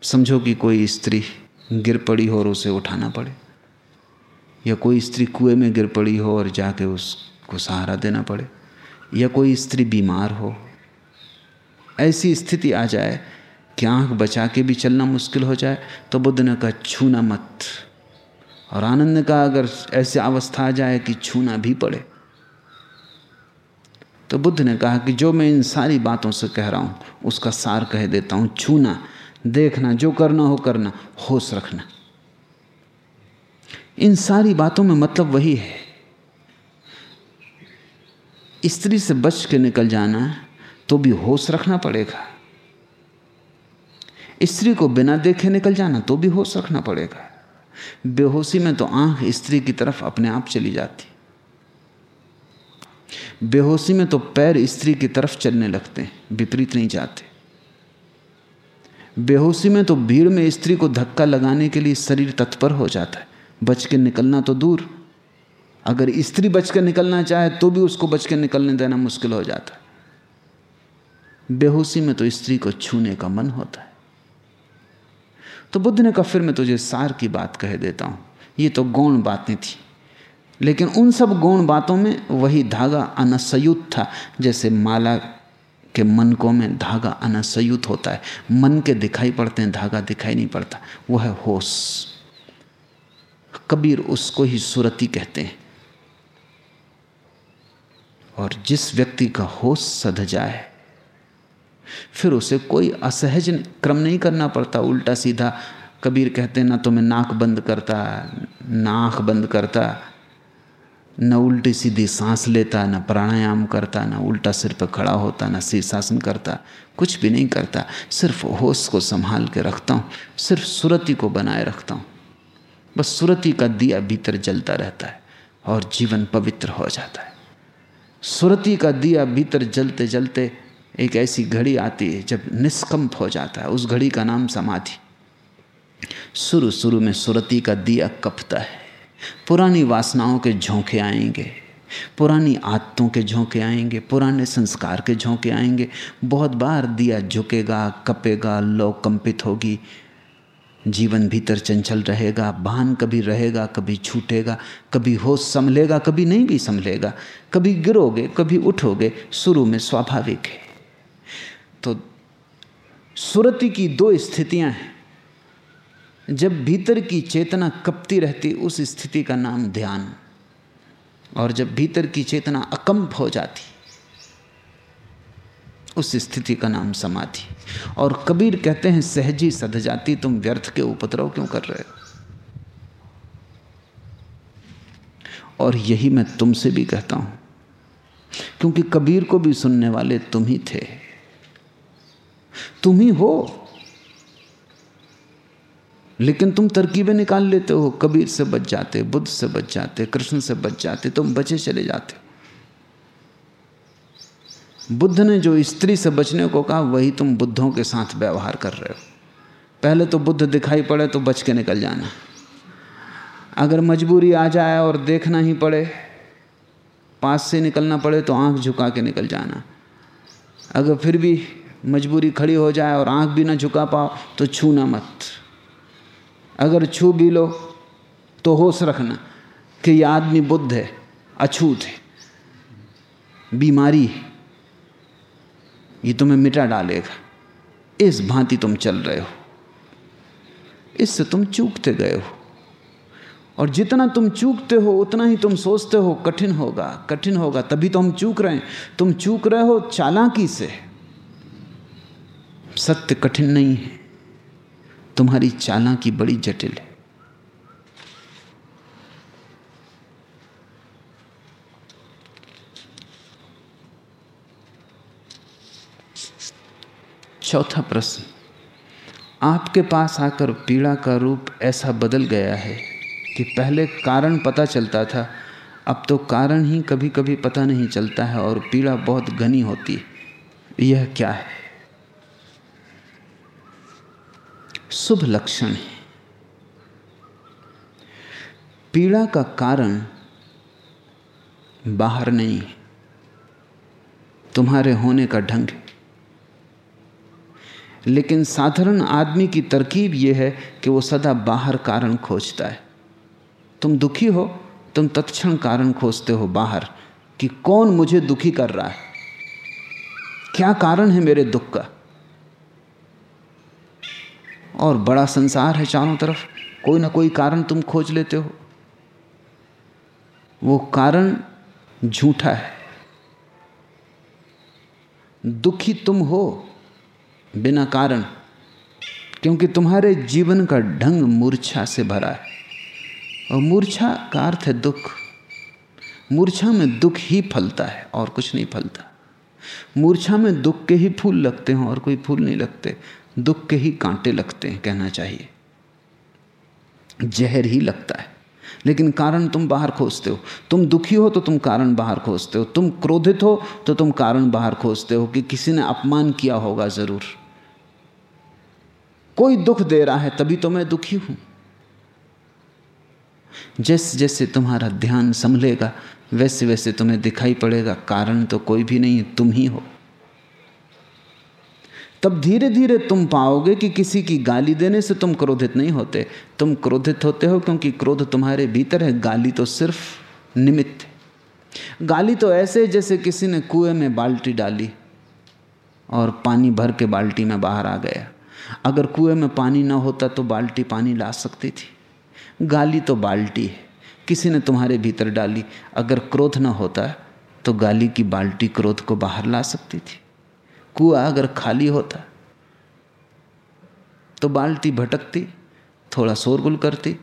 B: समझो कि कोई स्त्री गिर पड़ी हो और उसे उठाना पड़े, या कोई स्त्री कुएँ में गिर पड़ी हो और जाके उसको सहारा देना पड़े। या कोई स्त्री बीमार हो, ऐसी स्थिति आ जाए कि आँख बचा के भी चलना मुश्किल हो जाए तो बुद्ध ने कहा, छूना मत। और आनंद ने कहा, अगर ऐसी अवस्था आ जाए कि छूना भी पड़े। तो बुद्ध ने कहा कि जो मैं इन सारी बातों से कह रहा हूँ, उसका सार कह देता हूँ, छूना, देखना, जो करना हो करना, होश रखना। इन सारी बातों में मतलब वही है। स्त्री से बच के निकल जाना तो भी होश रखना पड़ेगा। स्त्री को बिना देखे निकल जाना तो भी होश रखना पड़ेगा। बेहोशी में तो आँख स्त्री की तरफ़ अपने आप चली जाती। बेहोशी में तो पैर स्त्री की तरफ़ चलने लगते हैं विपरीत नहीं जाते। बेहोशी में तो भीड़ में स्त्री को धक्का लगाने के लिए शरीर तत्पर हो जाता है, बच के निकलना तो दूर। अगर स्त्री बच कर निकलना चाहे तो भी उसको बच कर निकलने देना मुश्किल हो जाता है। बेहोशी में तो स्त्री को छूने का मन होता है। तो बुद्ध ने कहा, फिर मैं तुझे सार की बात कह देता हूँ। ये तो गौण बातें थी। लेकिन उन सब गौण बातों में वही धागा अनसयुत था, जैसे माला के मनकों में धागा अनसयुत होता है। मन के दिखाई पड़ते हैं, धागा दिखाई नहीं पड़ता। वह है होश। कबीर उसको ही सुरति कहते हैं। और जिस व्यक्ति का होश सध जाए, फिर उसे कोई असहज क्रम नहीं करना पड़ता। उल्टा सीधा कबीर कहते हैं, ना तो मैं नाक बंद करता ना आँख बंद करता, न उल्टी सीधी सांस लेता, न प्राणायाम करता, न उल्टा सिर पर खड़ा होता, न शीर्षासन करता, कुछ भी नहीं करता। सिर्फ़ होश को संभाल के रखता हूँ, सिर्फ़ सुरति को बनाए रखता हूँ। बस सुरति का दिया भीतर जलता रहता है और जीवन पवित्र हो जाता है। सुरति का दिया भीतर जलते जलते एक ऐसी घड़ी आती है, जब निष्कंप हो जाता है, उस घड़ी का नाम समाधि। शुरू शुरू में सुरती का दिया कपता है। पुरानी वासनाओं के झोंके आएँगे, पुरानी आदतों के झोंके आएँगे, पुराने संस्कार के झोंके आएँगे। बहुत बार दिया झुकेगा, कपेगा लो कंपित होगी जीवन भीतर चंचल रहेगा, भान कभी रहेगा, कभी छूटेगा, कभी होश संभलेगा, कभी नहीं भी संभलेगा, कभी गिरोगे, कभी उठोगे, शुरू में स्वाभाविक है। तो सुरति की दो स्थितियाँ हैं। जब भीतर की चेतना कपती रहती, उस स्थिति का नाम ध्यान, और जब भीतर की चेतना अकंप हो जाती उस स्थिति का नाम समाधि। और कबीर कहते हैं, सहजी सध जाती, तुम व्यर्थ के उपद्रव क्यों कर रहे हो? और यही मैं तुमसे भी कहता हूँ, क्योंकि कबीर को भी सुनने वाले तुम ही थे। तुम ही हो, लेकिन तुम तरकीबें निकाल लेते हो। कबीर से बच जाते, बुद्ध से बच जाते, कृष्ण से बच जाते, तुम बचे चले जाते। बुद्ध ने जो स्त्री से बचने को कहा, वही तुम बुद्धों के साथ व्यवहार कर रहे हो। पहले तो बुद्ध दिखाई पड़े तो बच के निकल जाना। अगर मजबूरी आ जाए और देखना ही पड़े, पास से निकलना पड़े तो आँख झुका के निकल जाना। अगर फिर भी मजबूरी खड़ी हो जाए और आँख भी ना झुका पाओ तो छूना मत। अगर छू भी लो तो होश रखना कि यह आदमी बुद्ध है, अछूत है, बीमारी है। ये तुम्हें मिटा डालेगा। इस भांति तुम चल रहे हो। इससे तुम चूकते गए हो। और जितना तुम चूकते हो, उतना ही तुम सोचते हो, कठिन होगा। कठिन होगा, तभी तो हम चूक रहे हैं। तुम चूक रहे हो चालाकी से। सत्य कठिन नहीं है। तुम्हारी चालाकी बड़ी जटिल है। चौथा प्रश्न, आपके पास आकर पीड़ा का रूप ऐसा बदल गया है कि पहले कारण पता चलता था, अब तो कारण ही कभी कभी पता नहीं चलता है और पीड़ा बहुत घनी होती है। यह क्या है? शुभ लक्षण है। पीड़ा का कारण बाहर नहीं तुम्हारे होने का ढंग है। लेकिन साधारण आदमी की तरकीब यह है कि वो सदा बाहर कारण खोजता है। तुम दुखी हो, तुम तत्क्षण कारण खोजते हो बाहर कि कौन मुझे दुखी कर रहा है? क्या कारण है मेरे दुख का? और बड़ा संसार है चारों तरफ़, कोई ना कोई कारण तुम खोज लेते हो। वो कारण झूठा है। दुखी तुम हो बिना कारण, क्योंकि तुम्हारे जीवन का ढंग मूर्छा से भरा है। और मूर्छा का अर्थ है दुख। मूर्छा में दुख ही फलता है और कुछ नहीं फलता। मूर्छा में दुख के ही फूल लगते हैं और कोई फूल नहीं लगते। दुख के ही कांटे लगते हैं, कहना चाहिए। जहर ही लगता है। लेकिन कारण तुम बाहर खोजते हो। तुम दुखी हो तो तुम कारण बाहर खोजते हो। तुम क्रोधित हो तो तुम कारण बाहर खोजते हो कि किसी ने अपमान किया होगा ज़रूर। कोई दुख दे रहा है तभी तो मैं दुखी हूँ। जैसे जैसे तुम्हारा ध्यान संभलेगा वैसे वैसे तुम्हें दिखाई पड़ेगा, कारण तो कोई भी नहीं, तुम ही हो। तब धीरे धीरे तुम पाओगे कि किसी की गाली देने से तुम क्रोधित नहीं होते। तुम क्रोधित होते हो क्योंकि क्रोध तुम्हारे भीतर है, गाली तो सिर्फ़ निमित्त है। गाली तो ऐसे जैसे किसी ने कुएँ में बाल्टी डाली और पानी भर के बाल्टी में बाहर आ गया। अगर कुएँ में पानी ना होता तो बाल्टी पानी ला सकती थी। गाली तो बाल्टी है। किसी ने तुम्हारे भीतर डाली। अगर क्रोध ना होता तो गाली की बाल्टी क्रोध को बाहर ला सकती थी। कुआ अगर खाली होता तो बाल्टी भटकती, थोड़ा शोरगुल करती,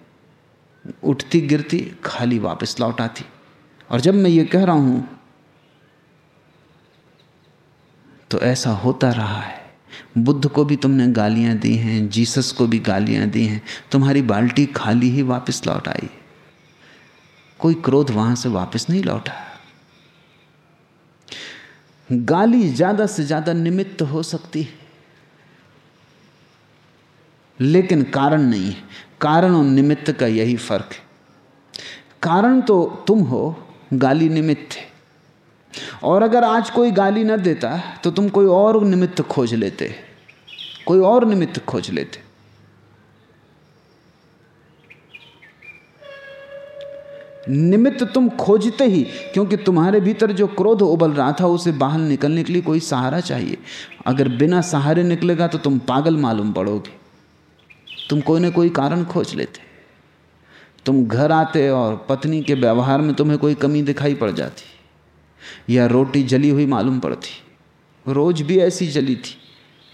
B: उठती, गिरती, खाली वापस लौट आती। और जब मैं ये कह रहा हूँ तो ऐसा होता रहा है। बुद्ध को भी तुमने गालियाँ दी हैं, जीसस को भी गालियाँ दी हैं, तुम्हारी बाल्टी खाली ही वापस लौट आई। कोई क्रोध वहाँ से वापस नहीं लौटा। गाली ज़्यादा से ज़्यादा निमित्त हो सकती है। लेकिन कारण नहीं है। कारण और निमित्त का यही फ़र्क है। कारण तो तुम हो, गाली निमित्त है। और अगर आज कोई गाली न देता तो तुम कोई और निमित्त खोज लेते। कोई और निमित्त खोज लेते। निमित्त तुम खोजते ही, क्योंकि तुम्हारे भीतर जो क्रोध उबल रहा था, उसे बाहर निकलने के लिए कोई सहारा चाहिए। अगर बिना सहारे निकलेगा तो तुम पागल मालूम पड़ोगे। तुम कोई ना कोई कारण खोज लेते। तुम घर आते और पत्नी के व्यवहार में तुम्हें कोई कमी दिखाई पड़ जाती। या रोटी जली हुई मालूम पड़ती। रोज भी ऐसी जली थी,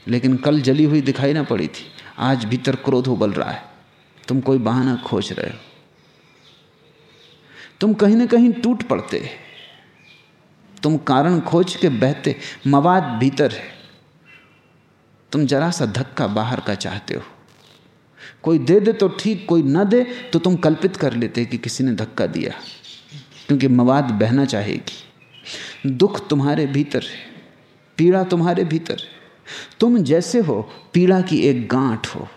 B: लेकिन कल जली हुई दिखाई ना पड़ी थी। आज भीतर क्रोध उबल रहा है। तुम कोई बहाना खोज रहे हो। तुम कहीं ना कहीं टूट पड़ते तुम कारण खोज के बहते मवाद भीतर है। तुम जरा सा धक्का बाहर का चाहते हो। कोई दे दे तो ठीक, कोई ना दे तो तुम कल्पित कर लेते कि किसी ने धक्का दिया। क्योंकि मवाद बहना चाहेगी। दुख तुम्हारे भीतर है, पीड़ा तुम्हारे भीतर है। तुम जैसे हो, पीड़ा की एक गांठ हो।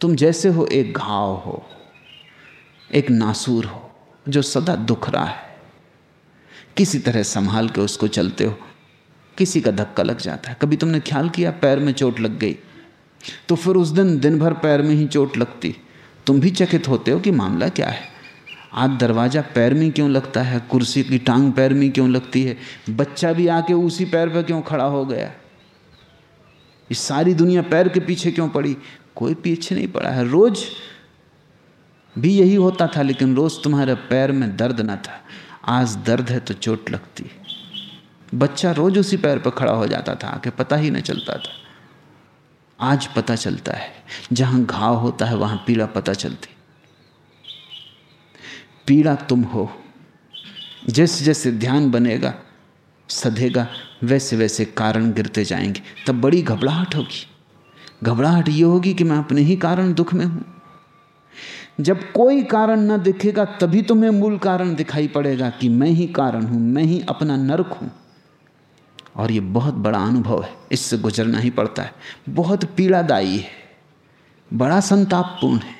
B: तुम जैसे हो, एक घाव हो, एक नासूर हो, जो सदा दुख रहा है। किसी तरह संभाल के उसको चलते हो, किसी का धक्का लग जाता है। कभी तुमने ख्याल किया, पैर में चोट लग गई? तो फिर उस दिन दिन भर पैर में ही चोट लगती। तुम भी चकित होते हो कि मामला क्या है? आज दरवाज़ा पैर में क्यों लगता है? कुर्सी की टांग पैर में क्यों लगती है? बच्चा भी आके उसी पैर पर क्यों खड़ा हो गया? ये सारी दुनिया पैर के पीछे क्यों पड़ी? कोई पीछे नहीं पड़ा है। रोज़ भी यही होता था, लेकिन रोज तुम्हारे पैर में दर्द ना था। आज दर्द है तो चोट लगती बच्चा रोज उसी पैर पर खड़ा हो जाता था, आके पता ही नहीं चलता था। आज पता चलता है। जहाँ घाव होता है, वहाँ पीड़ा पता चलती पीड़ा तुम हो। जैसे जैसे ध्यान बनेगा, सधेगा, वैसे वैसे कारण गिरते जाएँगे। तब बड़ी घबराहट होगी। घबराहट ये होगी कि मैं अपने ही कारण दुख में हूँ। जब कोई कारण न दिखेगा, तभी तुम्हें मूल कारण दिखाई पड़ेगा कि मैं ही कारण हूँ, मैं ही अपना नरक हूँ। और ये बहुत बड़ा अनुभव है, इससे गुजरना ही पड़ता है। बहुत पीड़ादायी है, बड़ा संतापपूर्ण है।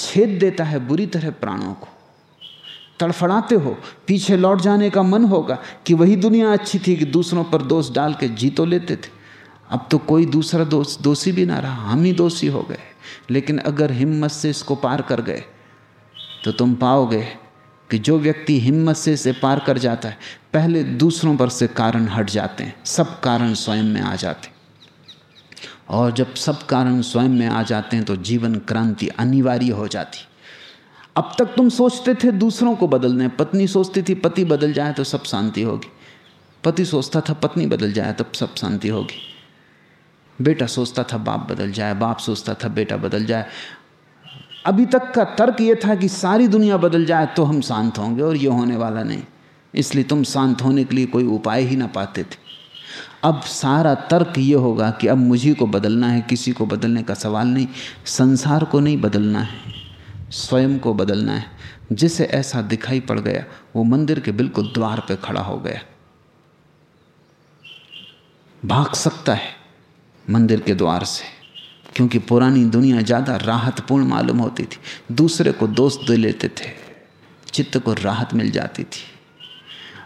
B: छेद देता है बुरी तरह प्राणों को। तड़फड़ाते हो, पीछे लौट जाने का मन होगा कि वही दुनिया अच्छी थी कि दूसरों पर दोष डाल के जी तो लेते थे। अब तो कोई दूसरा दोष, दोषी भी ना रहा, हम ही दोषी हो गए। लेकिन अगर हिम्मत से इसको पार कर गए तो तुम पाओगे कि जो व्यक्ति हिम्मत से इसे पार कर जाता है, पहले दूसरों पर से कारण हट जाते हैं, सब कारण स्वयं में आ जाते और जब सब कारण स्वयं में आ जाते हैं तो जीवन क्रांति अनिवार्य हो जाती। अब तक तुम सोचते थे दूसरों को बदलने, पत्नी सोचती थी पति बदल जाए तो सब शांति होगी। पति सोचता था पत्नी बदल जाए तब सब शांति होगी। बेटा सोचता था बाप बदल जाए, बाप सोचता था बेटा बदल जाए। अभी तक का तर्क ये था कि सारी दुनिया बदल जाए तो हम शांत होंगे और ये होने वाला नहीं। इसलिए तुम शांत होने के लिए कोई उपाय ही ना पाते थे। अब सारा तर्क ये होगा कि अब मुझी को बदलना है, किसी को बदलने का सवाल नहीं, संसार को नहीं बदलना है, स्वयं को बदलना है। जिसे ऐसा दिखाई पड़ गया, वो मंदिर के बिल्कुल द्वार पे खड़ा हो गया। भाग सकता है मंदिर के द्वार से, क्योंकि पुरानी दुनिया ज़्यादा राहतपूर्ण मालूम होती थी। दूसरे को दोस्त दे लेते थे, चित्त को राहत मिल जाती थी।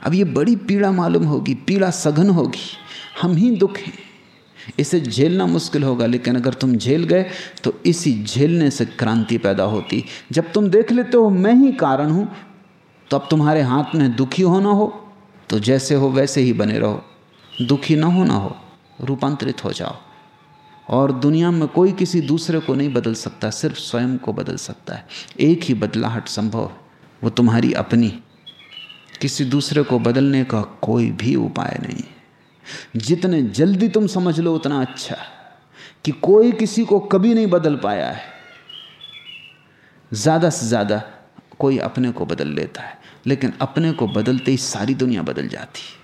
B: अब ये बड़ी पीड़ा मालूम होगी, पीड़ा सघन होगी। हम ही दुख हैं। इसे झेलना मुश्किल होगा, लेकिन अगर तुम झेल गए तो इसी झेलने से क्रांति पैदा होती। जब तुम देख लेते हो मैं ही कारण हूँ तो अब तुम्हारे हाथ में दुखी होना हो तो जैसे हो वैसे ही बने रहो। दुखी ना होना हो, रूपांतरित हो जाओ। और दुनिया में कोई किसी दूसरे को नहीं बदल सकता, सिर्फ़ स्वयं को बदल सकता है। एक ही बदलाहट संभव है वो तुम्हारी अपनी। किसी दूसरे को बदलने का कोई भी उपाय नहीं। जितने जल्दी तुम समझ लो उतना अच्छा कि कोई किसी को कभी नहीं बदल पाया है। ज़्यादा से ज़्यादा कोई अपने को बदल लेता है, लेकिन अपने को बदलते ही सारी दुनिया बदल जाती है।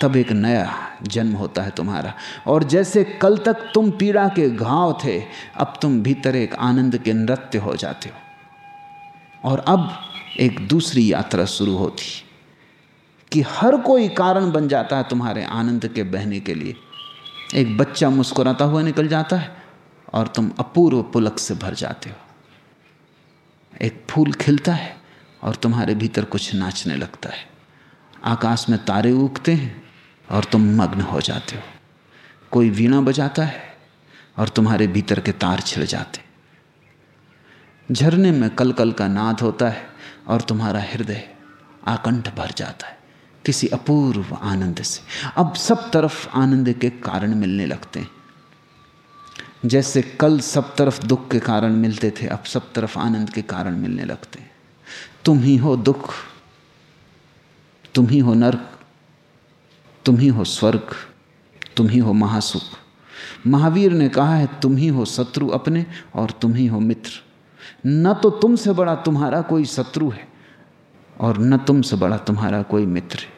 B: तब एक नया जन्म होता है तुम्हारा। और जैसे कल तक तुम पीड़ा के घाव थे, अब तुम भीतर एक आनंद के नृत्य हो जाते हो। और अब एक दूसरी यात्रा शुरू होती। कि हर कोई कारण बन जाता है तुम्हारे आनंद के बहने के लिए। एक बच्चा मुस्कुराता हुआ निकल जाता है और तुम अपूर्व पुलक से भर जाते हो। एक फूल खिलता है और तुम्हारे भीतर कुछ नाचने लगता है। आकाश में तारे उगते हैं और तुम मग्न हो जाते हो। कोई वीणा बजाता है और तुम्हारे भीतर के तार छिड़ जाते झरने में कल कल का नाद होता है और तुम्हारा हृदय आकंठ भर जाता है। किसी अपूर्व आनंद से। अब सब तरफ़ आनंद के कारण मिलने लगते हैं। जैसे कल सब तरफ़ दुख के कारण मिलते थे, अब सब तरफ़ आनंद के कारण मिलने लगते हैं। तुम ही हो दुख, तुम ही हो नर्क, तुम ही हो स्वर्ग, तुम ही हो महासुख। महावीर ने कहा है, तुम ही हो शत्रु अपने और तुम ही हो मित्र। न तो तुमसे बड़ा तुम्हारा कोई शत्रु है और न तुमसे बड़ा तुम्हारा कोई मित्र है।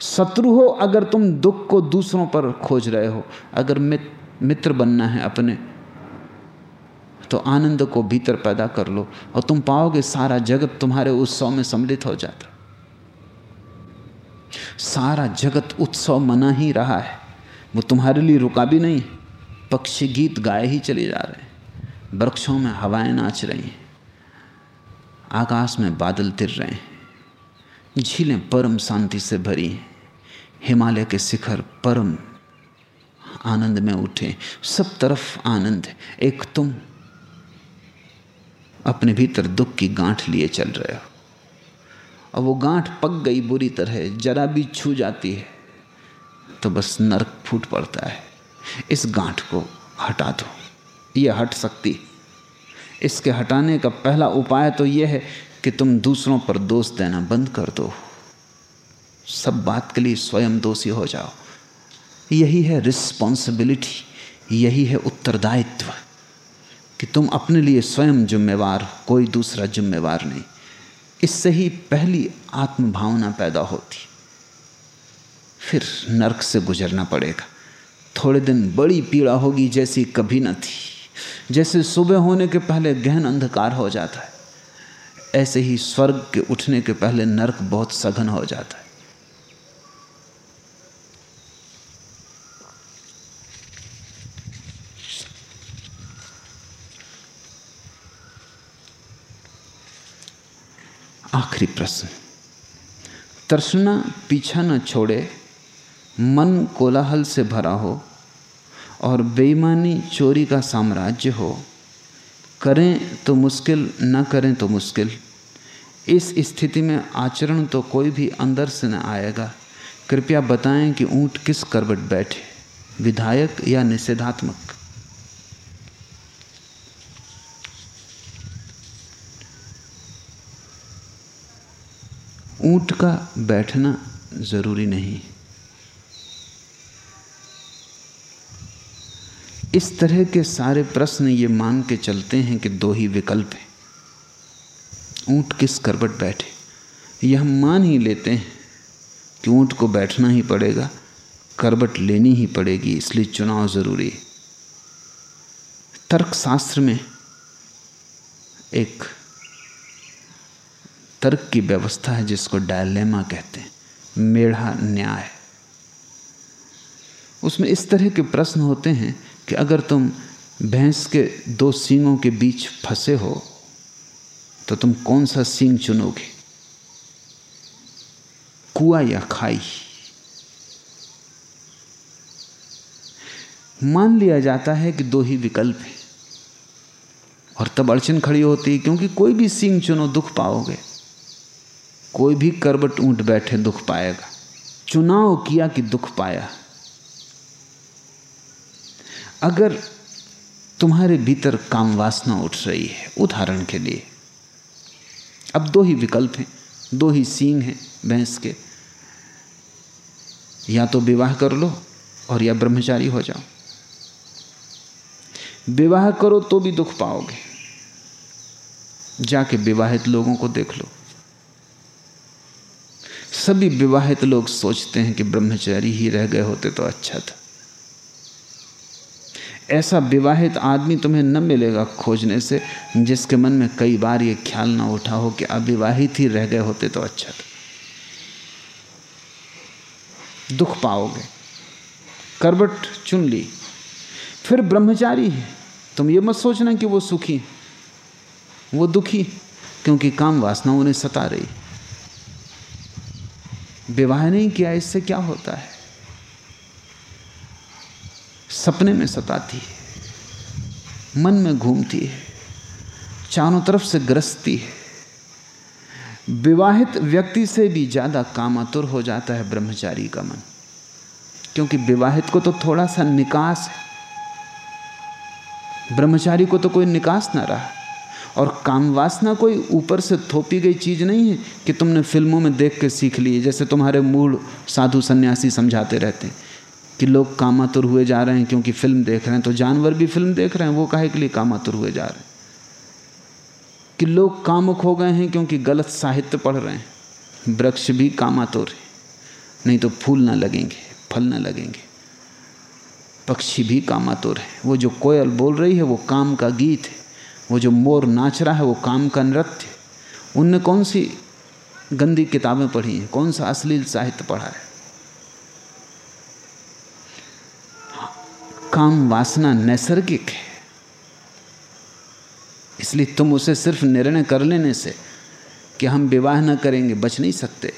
B: शत्रु हो अगर तुम दुख को दूसरों पर खोज रहे हो अगर मित, मित्र बनना है अपने तो आनंद को भीतर पैदा कर लो और तुम पाओगे सारा जगत तुम्हारे उत्सव में सम्मिलित हो जाता। सारा जगत उत्सव मना ही रहा है। वो तुम्हारे लिए रुका भी नहीं पक्षी गीत गाए ही चले जा रहे हैं। वृक्षों में हवाएँ नाच रही हैं। आकाश में बादल तिर रहे हैं। झीलें परम शांति से भरी हैं। हिमालय के शिखर परम आनंद में उठे सब तरफ़ आनंद है। एक तुम अपने भीतर दुख की गांठ लिए चल रहे हो। और वो गांठ पक गई बुरी तरह, जरा भी छू जाती है तो बस नरक फूट पड़ता है। इस गांठ को हटा दो। ये हट सकती। इसके हटाने का पहला उपाय तो यह है कि तुम दूसरों पर दोष देना बंद कर दो। सब बात के लिए स्वयं दोषी हो जाओ। यही है रिस्पॉन्सिबिलिटी यही है उत्तरदायित्व। कि तुम अपने लिए स्वयं जिम्मेवार, कोई दूसरा जिम्मेवार नहीं। इससे ही पहली आत्मभावना पैदा होती। फिर नरक से गुजरना पड़ेगा। थोड़े दिन बड़ी पीड़ा होगी जैसी कभी न थी। जैसे सुबह होने के पहले गहन अंधकार हो जाता है। ऐसे ही स्वर्ग के उठने के पहले नरक बहुत सघन हो जाता है। आखिरी प्रश्न। तर्सना पीछा न छोड़े, मन कोलाहल से भरा हो और बेईमानी चोरी का साम्राज्य हो। करें तो मुश्किल, न करें तो मुश्किल। इस स्थिति में आचरण तो कोई भी अंदर से न आएगा। कृपया बताएँ कि ऊँट किस करवट बैठे, विधायक या निषेधात्मक? ऊँट का बैठना ज़रूरी नहीं। इस तरह के सारे प्रश्न ये मान के चलते हैं कि दो ही विकल्प हैं। ऊँट किस करवट बैठे? ये हम मान ही लेते हैं कि ऊँट को बैठना ही पड़ेगा, करवट लेनी ही पड़ेगी, इसलिए चुनाव ज़रूरी है। तर्कशास्त्र में एक तर्क की व्यवस्था है जिसको डायलेमा कहते हैं, मेढ़ा न्याय। उसमें इस तरह के प्रश्न होते हैं कि अगर तुम भैंस के दो सींगों के बीच फंसे हो तो तुम कौन सा सींग चुनोगे? कुआ या खाई? मान लिया जाता है कि दो ही विकल्प हैं। और तब अड़चन खड़ी होती है, क्योंकि कोई भी सींग चुनो, दुख पाओगे। कोई भी करबट ऊँट बैठे, दुख पाएगा। चुनाव किया कि दुख पाया? अगर तुम्हारे भीतर काम वासना उठ रही है, उदाहरण के लिए, अब दो ही विकल्प हैं, दो ही सींग हैं भैंस के। या तो विवाह कर लो और या ब्रह्मचारी हो जाओ। विवाह करो तो भी दुख पाओगे। जाके विवाहित लोगों को देख लो। सभी विवाहित लोग सोचते हैं कि ब्रह्मचारी ही रह गए होते तो अच्छा था। ऐसा विवाहित आदमी तुम्हें न मिलेगा खोजने से, जिसके मन में कई बार ये ख्याल ना उठा हो कि अविवाहित ही रह गए होते तो अच्छा था। दुख पाओगे। करबट चुन ली। फिर ब्रह्मचारी है। तुम ये मत सोचना कि वो सुखी वो दुखी, क्योंकि काम वासना उन्हें सता रही। विवाह नहीं किया, इससे क्या होता है? सपने में सताती है, मन में घूमती है, चारों तरफ़ से ग्रसती है। विवाहित व्यक्ति से भी ज़्यादा कामातुर हो जाता है ब्रह्मचारी का मन, क्योंकि विवाहित को तो थोड़ा सा निकास है। ब्रह्मचारी को तो कोई निकास ना रहा, और काम वासना कोई ऊपर से थोपी गई चीज़ नहीं है कि तुमने फ़िल्मों में देख के सीख ली जैसे तुम्हारे मूल साधु सन्यासी समझाते रहते हैं। कि लोग कामातुर हुए जा रहे हैं क्योंकि फ़िल्म देख रहे हैं। तो जानवर भी फ़िल्म देख रहे हैं, वो काहे के लिए कामातुर हुए जा रहे हैं? कि लोग कामुक हो गए हैं क्योंकि गलत साहित्य पढ़ रहे हैं। वृक्ष भी कामातुर है। नहीं तो फूल ना लगेंगे, फल ना लगेंगे। पक्षी भी कामातुर है। वो जो कोयल बोल रही है, वो काम का गीत है। वो जो मोर नाच रहा है, वो काम का नृत्य उनने कौन सी गंदी किताबें पढ़ी हैं? कौन सा अश्लील साहित्य पढ़ा है? काम वासना नैसर्गिक है। इसलिए तुम उसे सिर्फ़ निर्णय कर लेने से कि हम विवाह न करेंगे, बच नहीं सकते।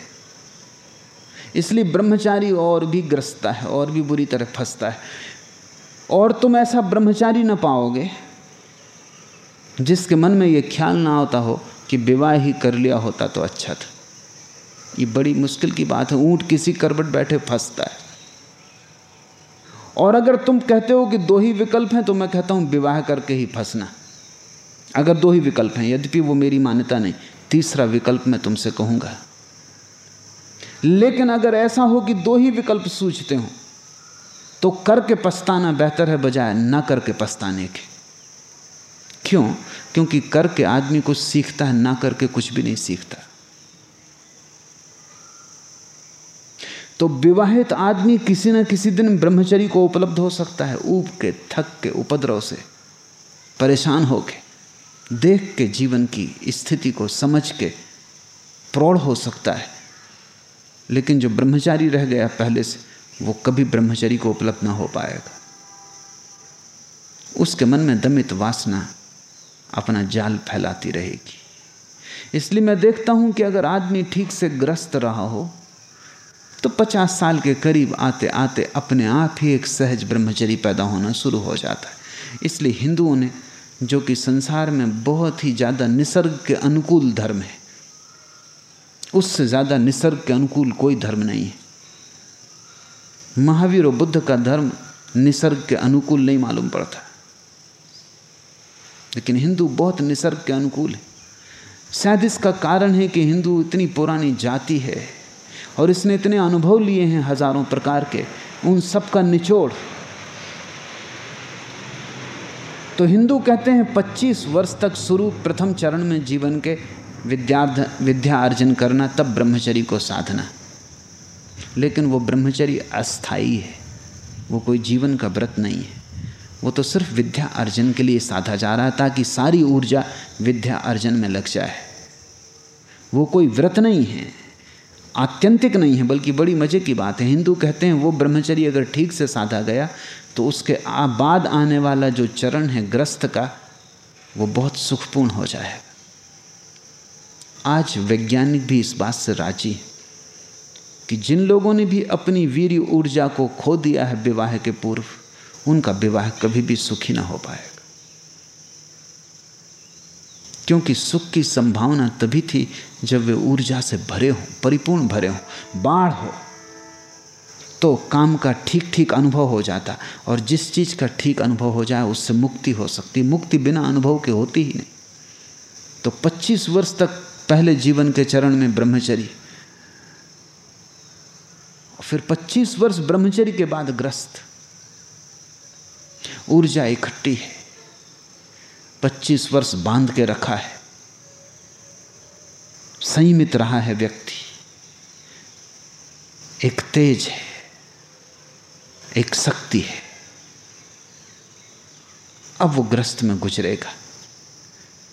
B: इसलिए ब्रह्मचारी और भी ग्रसता है, और भी बुरी तरह फंसता है। और तुम ऐसा ब्रह्मचारी न पाओगे, जिसके मन में यह ख्याल ना होता हो कि विवाह ही कर लिया होता तो अच्छा था। ये बड़ी मुश्किल की बात है, ऊँट किसी करबट बैठे फंसता है। और अगर तुम कहते हो कि दो ही विकल्प हैं तो मैं कहता हूँ विवाह करके ही फंसना। अगर दो ही विकल्प हैं, यद्यपि वो मेरी मान्यता नहीं, तीसरा विकल्प मैं तुमसे कहूँगा। लेकिन अगर ऐसा हो कि दो ही विकल्प सूझते हो तो करके पछताना बेहतर है बजाय ना करके पछताने के। क्यों? क्योंकि करके आदमी कुछ सीखता है, ना करके कुछ भी नहीं सीखता। तो विवाहित आदमी किसी न किसी दिन ब्रह्मचरी को उपलब्ध हो सकता है, ऊब के, थक के, उपद्रव से। परेशान होके, देख के जीवन की स्थिति को समझ के प्रौढ़ हो सकता है। लेकिन जो ब्रह्मचारी रह गया पहले से, वो कभी ब्रह्मचरी को उपलब्ध ना हो पाएगा। उसके मन में दमित वासना अपना जाल फैलाती रहेगी। इसलिए मैं देखता हूँ कि अगर आदमी ठीक से ग्रस्त रहा हो तो पचास साल के करीब आते आते अपने आप ही एक सहज ब्रह्मचरी पैदा होना शुरू हो जाता है। इसलिए हिंदुओं ने, जो कि संसार में बहुत ही ज़्यादा निसर्ग के अनुकूल धर्म है, उससे ज़्यादा निसर्ग के अनुकूल कोई धर्म नहीं है। महावीर और बुद्ध का धर्म निसर्ग के अनुकूल नहीं मालूम पड़ता। लेकिन हिंदू बहुत निसर्ग के अनुकूल है। शायद इसका कारण है कि हिंदू इतनी पुरानी जाति है। और इसने इतने अनुभव लिए हैं हज़ारों प्रकार के, उन सब का निचोड़। तो हिंदू कहते हैं 25 वर्ष तक शुरू प्रथम चरण में जीवन के विद्यार्थ, विद्या अर्जन करना, तब ब्रह्मचरी को साधना। लेकिन वो ब्रह्मचरी अस्थाई है। वो कोई जीवन का व्रत नहीं है। वो तो सिर्फ़ विद्या अर्जन के लिए साधा जा रहा है, ताकि सारी ऊर्जा विद्या अर्जन में लग जाए। वो कोई व्रत नहीं है। आत्यंतिक नहीं है, बल्कि बड़ी मज़े की बात है। हिंदू कहते हैं, वो ब्रह्मचर्य अगर ठीक से साधा गया तो उसके बाद आने वाला जो चरण है ग्रस्त का, वो बहुत सुखपूर्ण हो जाएगा। आज वैज्ञानिक भी इस बात से राज़ी है कि जिन लोगों ने भी अपनी वीर ऊर्जा को खो दिया है विवाह के पूर्व, उनका विवाह कभी भी सुखी ना हो पाएगा। क्योंकि सुख की संभावना तभी थी जब वे ऊर्जा से भरे हों, परिपूर्ण भरे हों, बाढ़ हो। तो काम का ठीक ठीक अनुभव हो जाता और जिस चीज़ का ठीक अनुभव हो जाए, उससे मुक्ति हो सकती। मुक्ति बिना अनुभव के होती ही नहीं। तो 25 वर्ष तक पहले जीवन के चरण में ब्रह्मचर्य। फिर 25 वर्ष ब्रह्मचर्य के बाद ग्रस्त। ऊर्जा इकट्ठी है। 25 वर्ष बाँध के रखा है। संयमित रहा है व्यक्ति। एक तेज है, एक शक्ति है। अब वो ग्रस्त में गुजरेगा।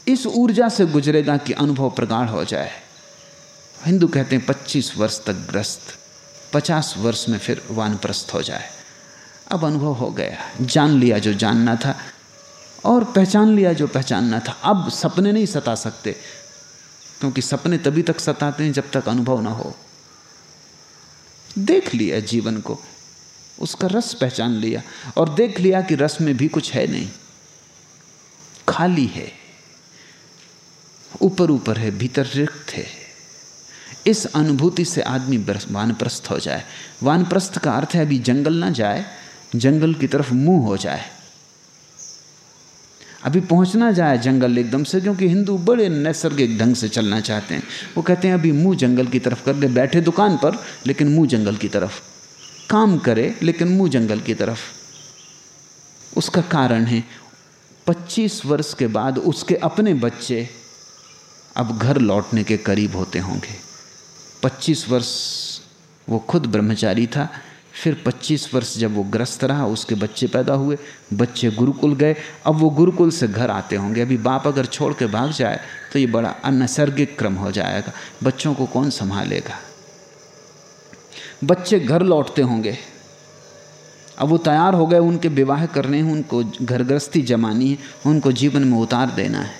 B: इस ऊर्जा से गुजरेगा कि अनुभव प्रगाढ़ हो जाए। हिंदू कहते हैं 25 वर्ष तक ग्रस्त 50 वर्ष में फिर वानप्रस्थ हो जाए। अब अनुभव हो गया। जान लिया जो जानना था और पहचान लिया जो पहचानना था। अब सपने नहीं सता सकते, क्योंकि सपने तभी तक सताते हैं जब तक अनुभव ना हो। देख लिया जीवन को, उसका रस पहचान लिया और देख लिया कि रस में भी कुछ है नहीं। खाली है, ऊपर ऊपर है, भीतर रिक्त है। इस अनुभूति से आदमी वानप्रस्थ हो जाए। वानप्रस्थ का अर्थ है अभी जंगल ना जाए, जंगल की तरफ़ मुँह हो जाए। अभी पहुँचना जाए जंगल एकदम से, क्योंकि हिंदू बड़े नैसर्गिक ढंग से चलना चाहते हैं। वो कहते हैं, अभी मुँह जंगल की तरफ़ कर दे, बैठे दुकान पर, लेकिन मुँह जंगल की तरफ़। काम करे, लेकिन मुँह जंगल की तरफ़। उसका कारण है 25 वर्ष के बाद उसके अपने बच्चे अब घर लौटने के करीब होते होंगे। 25 वर्ष वो खुद ब्रह्मचारी था फिर 25 वर्ष जब वो ग्रस्त रहा, उसके बच्चे पैदा हुए, बच्चे गुरुकुल गए। अब वो गुरुकुल से घर आते होंगे। अभी बाप अगर छोड़ के भाग जाए तो ये बड़ा अनैसर्गिक क्रम हो जाएगा। बच्चों को कौन संभालेगा? बच्चे घर लौटते होंगे। अब वो तैयार हो गए, उनके विवाह करने हैं, उनको घर गृहस्थी जमानी है, उनको जीवन में उतार देना है।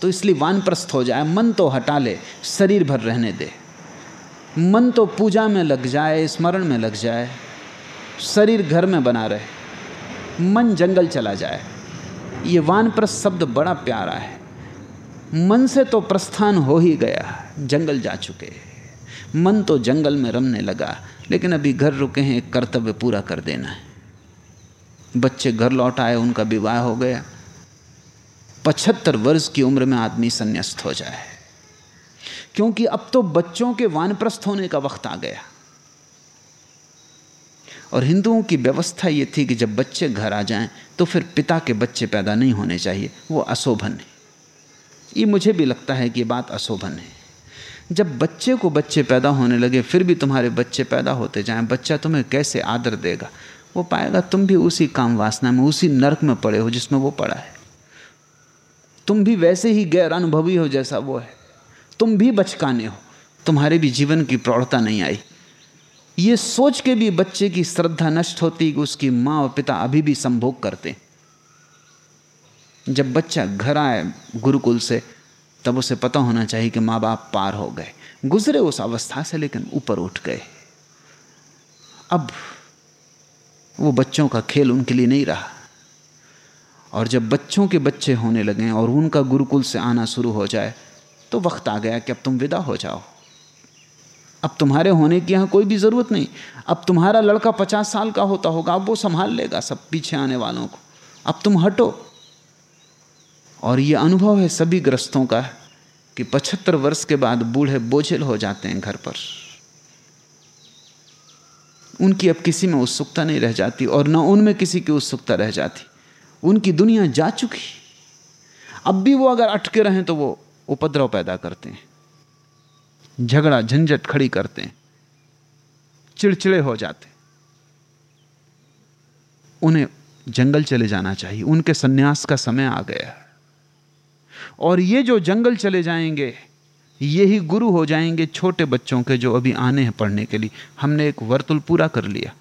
B: तो इसलिए वानप्रस्थ हो जाए, मन तो हटा ले, शरीर भर रहने दे। मन तो पूजा में लग जाए, स्मरण में लग जाए। शरीर घर में बना रहे, मन जंगल चला जाए। ये वानप्रस्थ शब्द बड़ा प्यारा है। मन से तो प्रस्थान हो ही गया, जंगल जा चुके मन तो जंगल में रमने लगा, लेकिन अभी घर रुके हैं, एक कर्तव्य पूरा कर देना है। बच्चे घर लौट आए, उनका विवाह हो गया। पचहत्तर वर्ष की उम्र में आदमी संन्यास्त हो जाए। क्योंकि अब तो बच्चों के वानप्रस्थ होने का वक्त आ गया। और हिंदुओं की व्यवस्था ये थी कि जब बच्चे घर आ जाएँ तो फिर पिता के बच्चे पैदा नहीं होने चाहिए। वो अशोभन है। ये मुझे भी लगता है कि ये बात अशोभन है। जब बच्चे को बच्चे पैदा होने लगे, फिर भी तुम्हारे बच्चे पैदा होते जाएँ, बच्चा तुम्हें कैसे आदर देगा? वो पाएगा, तुम भी उसी काम वासना में, उसी नरक में पड़े हो जिसमें वो पड़ा है। तुम भी वैसे ही गैर अनुभवी हो जैसा वो है। तुम भी बचकाने हो। तुम्हारे भी जीवन की प्रौढ़ता नहीं आई। ये सोच के भी बच्चे की श्रद्धा नष्ट होती कि उसकी माँ और पिता अभी भी संभोग करते जब बच्चा घर आए गुरुकुल से, तब उसे पता होना चाहिए कि माँ बाप पार हो गए। गुजरे उस अवस्था से लेकिन ऊपर उठ गए। अब वो बच्चों का खेल उनके लिए नहीं रहा। और जब बच्चों के बच्चे होने लगे और उनका गुरुकुल से आना शुरू हो जाए तो वक्त आ गया कि अब तुम विदा हो जाओ। अब तुम्हारे होने की यहाँ कोई भी ज़रूरत नहीं। अब तुम्हारा लड़का पचास साल का होता होगा, अब वो संभाल लेगा सब पीछे आने वालों को। अब तुम हटो। और ये अनुभव है सभी ग्रस्तों का कि पचहत्तर वर्ष के बाद बूढ़े बोझिल हो जाते हैं घर पर। उनकी अब किसी में उत्सुकता नहीं रह जाती और न उनमें किसी की उत्सुकता रह जाती। उनकी दुनिया जा चुकी। अब भी वो अगर अटके रहें तो वो उपद्रव पैदा करते हैं। झगड़ा झंझट खड़ी करते हैं। चिड़चिड़े हो जाते उन्हें जंगल चले जाना चाहिए। उनके सन्यास का समय आ गया और ये जो जंगल चले जाएँगे यही गुरु हो जाएँगे छोटे बच्चों के जो अभी आने हैं पढ़ने के लिए। हमने एक वर्तुल पूरा कर लिया।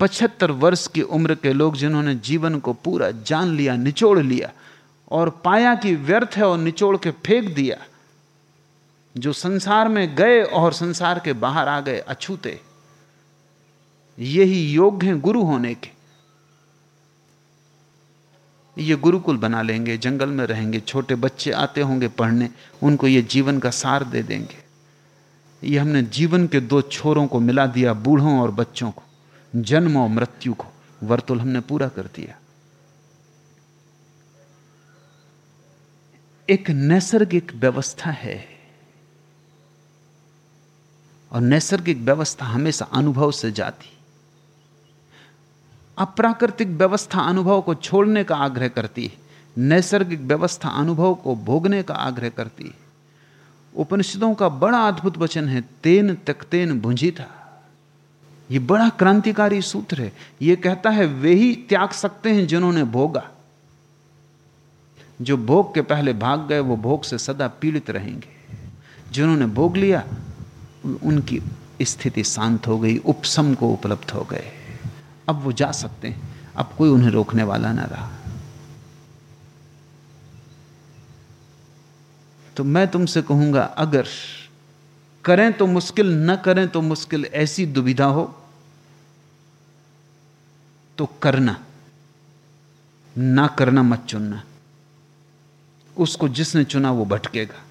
B: पचहत्तर वर्ष की उम्र के लोग जिन्होंने जीवन को पूरा जान लिया, निचोड़ लिया और पाया कि व्यर्थ है और निचोड़ के फेंक दिया। जो संसार में गए और संसार के बाहर आ गए अछूते, यही योग्य हैं गुरु होने के। ये गुरुकुल बना लेंगे, जंगल में रहेंगे, छोटे बच्चे आते होंगे पढ़ने, उनको ये जीवन का सार दे देंगे। ये हमने जीवन के दो छोरों को मिला दिया, बूढ़ों और बच्चों को, जन्म और मृत्यु को। वर्तुल हमने पूरा कर दिया। एक नैसर्गिक व्यवस्था है। और नैसर्गिक व्यवस्था हमेशा अनुभव से जाती। अप्राकृतिक व्यवस्था अनुभव को छोड़ने का आग्रह करती है। नैसर्गिक व्यवस्था अनुभव को भोगने का आग्रह करती है। उपनिषदों का बड़ा अद्भुत वचन है, तेन तकतेन भुंजी था यह बड़ा क्रांतिकारी सूत्र है। यह कहता है, वे ही त्याग सकते हैं जिन्होंने भोगा। जो भोग के पहले भाग गए, वो भोग से सदा पीड़ित रहेंगे। जिन्होंने भोग लिया उनकी स्थिति शांत हो गई उपसम को उपलब्ध हो गए। अब वो जा सकते हैं। अब कोई उन्हें रोकने वाला ना रहा। तो मैं तुमसे कहूँगा, अगर करें तो मुश्किल, न करें तो मुश्किल, ऐसी दुविधा हो तो करना। ना करना मत चुनना। उसको जिसने चुना वो भटकेगा।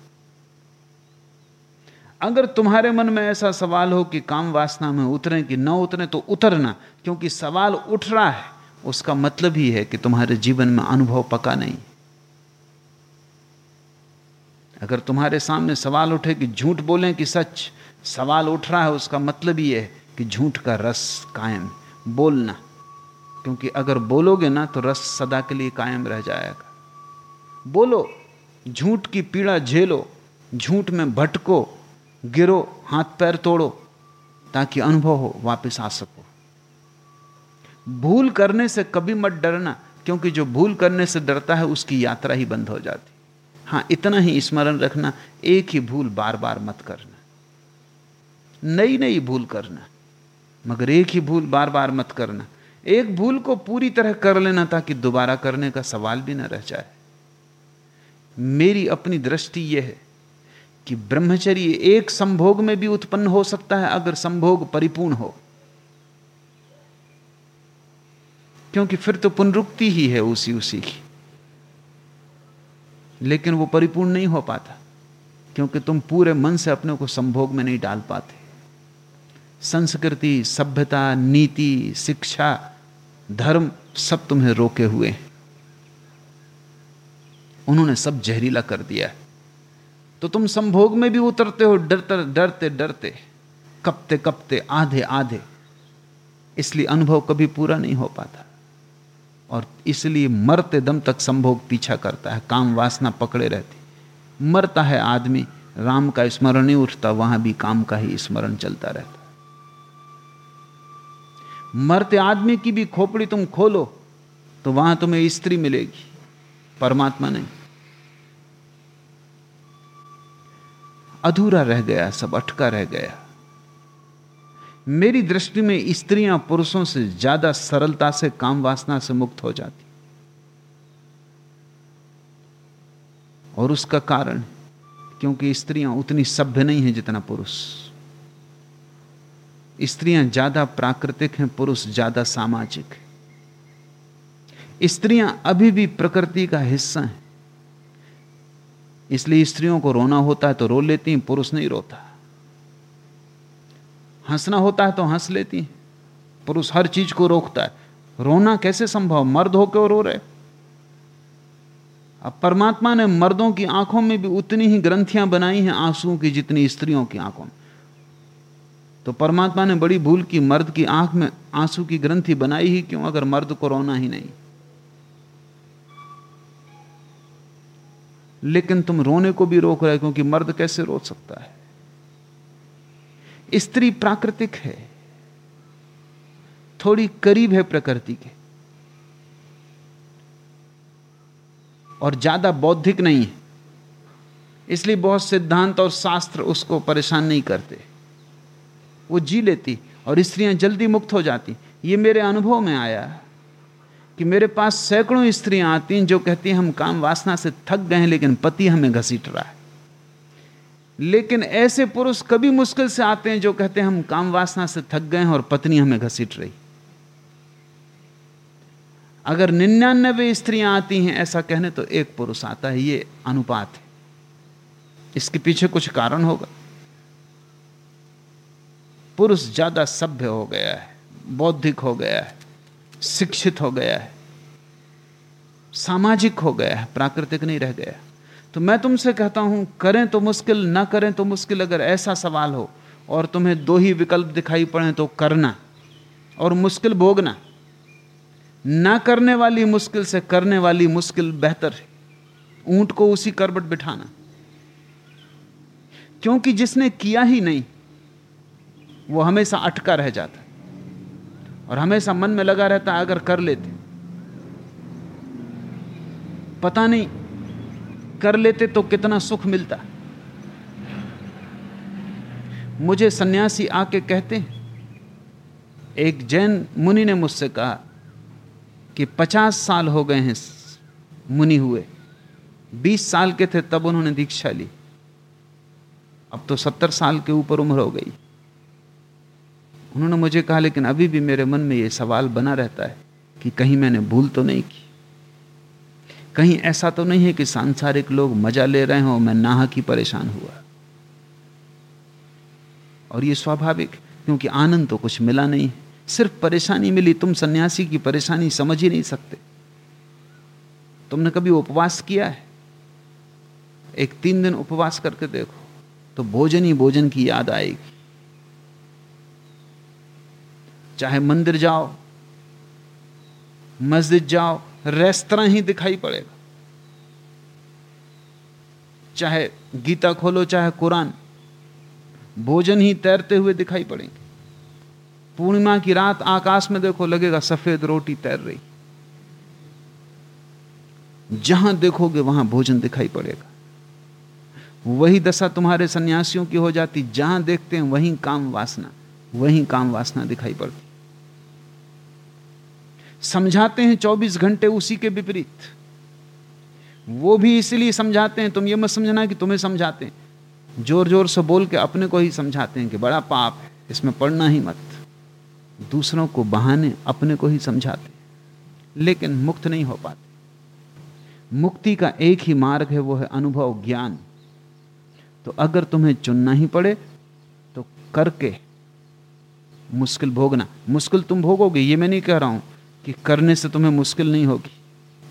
B: अगर तुम्हारे मन में ऐसा सवाल हो कि काम वासना में उतरें कि न उतरें तो उतरना, क्योंकि सवाल उठ रहा है, उसका मतलब ही है कि तुम्हारे जीवन में अनुभव पका नहीं। अगर तुम्हारे सामने सवाल उठे कि झूठ बोलें कि सच, सवाल उठ रहा है, उसका मतलब ही है कि झूठ का रस कायम। बोलना, क्योंकि अगर बोलोगे ना तो रस सदा के लिए कायम रह जाएगा। बोलो, झूठ की पीड़ा झेलो, झूठ में भटको गिरो, हाथ पैर तोड़ो, ताकि अनुभव हो, वापस आ सको। भूल करने से कभी मत डरना, क्योंकि जो भूल करने से डरता है, उसकी यात्रा ही बंद हो जाती। हाँ, इतना ही स्मरण रखना, एक ही भूल बार बार मत करना। नई नई भूल करना, मगर एक ही भूल बार बार मत करना। एक भूल को पूरी तरह कर लेना, ताकि दोबारा करने का सवाल भी ना रह जाए। मेरी अपनी दृष्टि यह है कि ब्रह्मचर्य एक संभोग में भी उत्पन्न हो सकता है अगर संभोग परिपूर्ण हो। क्योंकि फिर तो पुनरुक्ति ही है उसी उसी की। लेकिन वो परिपूर्ण नहीं हो पाता, क्योंकि तुम पूरे मन से अपने को संभोग में नहीं डाल पाते। संस्कृति, सभ्यता, नीति, शिक्षा, धर्म सब तुम्हें रोके हुए हैं। उन्होंने सब जहरीला कर दिया तो तुम संभोग में भी उतरते हो, डरते डरते डरते। कपते कपते, आधे आधे। इसलिए अनुभव कभी पूरा नहीं हो पाता। और इसलिए मरते दम तक संभोग पीछा करता है, काम वासना पकड़े रहती। मरता है आदमी, राम का स्मरण नहीं उठता, वहाँ भी काम का ही स्मरण चलता रहता। मरते आदमी की भी खोपड़ी तुम खोलो तो वहाँ तुम्हें स्त्री मिलेगी, परमात्मा नहीं। अधूरा रह गया, सब अटका रह गया। मेरी दृष्टि में स्त्रियाँ पुरुषों से ज़्यादा सरलता से काम वासना से मुक्त हो जाती। और उसका कारण, क्योंकि स्त्रियाँ उतनी सभ्य नहीं है जितना पुरुष। स्त्रियाँ ज़्यादा प्राकृतिक हैं, पुरुष ज़्यादा सामाजिक है। स्त्रियाँ अभी भी प्रकृति का हिस्सा हैं। इसलिए स्त्रियों को रोना होता है तो रो लेती हैं, पुरुष नहीं रोता। हंसना होता है तो हंस लेती हैं, पुरुष हर चीज़ को रोकता है। रोना कैसे संभव? मर्द होकर रो रहे अब परमात्मा ने मर्दों की आँखों में भी उतनी ही ग्रंथियाँ बनाई हैं, आंसुओं की जितनी स्त्रियों की आँखों में। तो परमात्मा ने बड़ी भूल की, मर्द की आँख में आँसू की ग्रंथि बनाई ही क्यों? अगर मर्द को रोना ही नहीं। लेकिन तुम रोने को भी रोक रहे क्योंकि मर्द कैसे रो सकता है? स्त्री प्राकृतिक है। थोड़ी करीब है प्रकृति के। और ज़्यादा बौद्धिक नहीं है। इसलिए बहुत सिद्धांत और शास्त्र उसको परेशान नहीं करते। वो जी लेती और स्त्रियाँ जल्दी मुक्त हो जाती। ये मेरे अनुभव में आया। कि मेरे पास सैकड़ों स्त्रियाँ आती हैं जो कहती हैं, हम काम वासना से थक गए हैं, लेकिन पति हमें घसीट रहा है। लेकिन ऐसे पुरुष कभी मुश्किल से आते हैं जो कहते हैं, हम काम वासना से थक गए हैं और पत्नी हमें घसीट रही। अगर निन्यानबे स्त्रियाँ आती हैं, ऐसा कहने तो एक पुरुष आता है, ये अनुपात है। इसके पीछे कुछ कारण होगा। पुरुष ज़्यादा सभ्य हो गया है, बौद्धिक हो गया है। शिक्षित हो गया है, सामाजिक हो गया है, प्राकृतिक नहीं रह गया तो मैं तुमसे कहता हूँ, करें तो मुश्किल, ना करें तो मुश्किल, अगर ऐसा सवाल हो और तुम्हें दो ही विकल्प दिखाई पड़े तो करना और मुश्किल भोगना। ना करने वाली मुश्किल से करने वाली मुश्किल बेहतर है। ऊँट को उसी करबट बिठाना। क्योंकि जिसने किया ही नहीं, वो हमेशा अटका रह जाता और हमेशा मन में लगा रहता है, अगर कर लेते। पता नहीं, कर लेते तो कितना सुख मिलता। मुझे सन्यासी आके कहते हैं एक जैन मुनि ने मुझसे कहा कि पचास साल हो गए हैं मुनि हुए। बीस साल के थे, तब उन्होंने दीक्षा ली। अब तो सत्तर साल के ऊपर उम्र हो गई। उन्होंने मुझे कहा, लेकिन अभी भी मेरे मन में यह सवाल बना रहता है कि कहीं मैंने भूल तो नहीं की। कहीं ऐसा तो नहीं है कि सांसारिक लोग मज़ा ले रहे हो, मैं नाहक ही परेशान हुआ। और ये स्वाभाविक, क्योंकि आनंद तो कुछ मिला नहीं। सिर्फ़ परेशानी मिली, तुम सन्यासी की परेशानी समझ ही नहीं सकते। तुमने कभी उपवास किया है? एक तीन दिन उपवास करके देखो तो भोजन ही भोजन की याद आएगी। चाहे मंदिर जाओ, मस्जिद जाओ, रेस्तरा ही दिखाई पड़ेगा। चाहे गीता खोलो, चाहे कुरान, भोजन ही तैरते हुए दिखाई पड़ेंगे। पूर्णिमा की रात आकाश में देखो, लगेगा सफ़ेद रोटी तैर रही। जहाँ देखोगे, वहाँ भोजन दिखाई पड़ेगा। वही दशा तुम्हारे सन्यासियों की हो जाती, जहाँ देखते हैं, वहीं काम वासना, वहीं काम वासना दिखाई पड़ती। समझाते हैं 24 घंटे उसी के विपरीत। वो भी इसलिए समझाते हैं, तुम ये मत समझना कि तुम्हें समझाते हैं। ज़ोर ज़ोर से बोल के अपने को ही समझाते हैं कि बड़ा पाप है, इसमें पढ़ना ही मत। दूसरों को बहाने अपने को ही समझाते लेकिन मुक्त नहीं हो पाते। मुक्ति का एक ही मार्ग है, वो है अनुभव ज्ञान। तो अगर तुम्हें चुनना ही पड़े तो करके मुश्किल भोगना। मुश्किल तुम भोगोगे, ये मैं नहीं कह रहा हूँ। कि करने से तुम्हें मुश्किल नहीं होगी,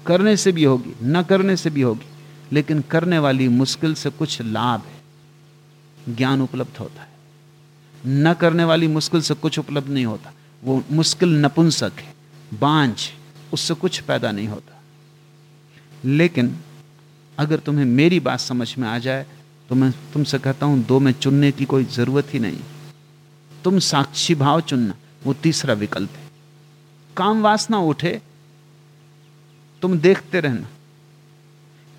B: करने से भी होगी, न करने से भी होगी, लेकिन करने वाली मुश्किल से कुछ लाभ है। ज्ञान उपलब्ध होता है। न करने वाली मुश्किल से कुछ उपलब्ध नहीं होता। वो मुश्किल नपुंसक है, बांझ उससे कुछ पैदा नहीं होता। लेकिन अगर तुम्हें मेरी बात समझ में आ जाए तो मैं तुमसे कहता हूँ, दो में चुनने की कोई ज़रूरत ही नहीं। तुम साक्षी भाव चुनना, वो तीसरा विकल्प है। काम वासना उठे, तुम देखते रहना।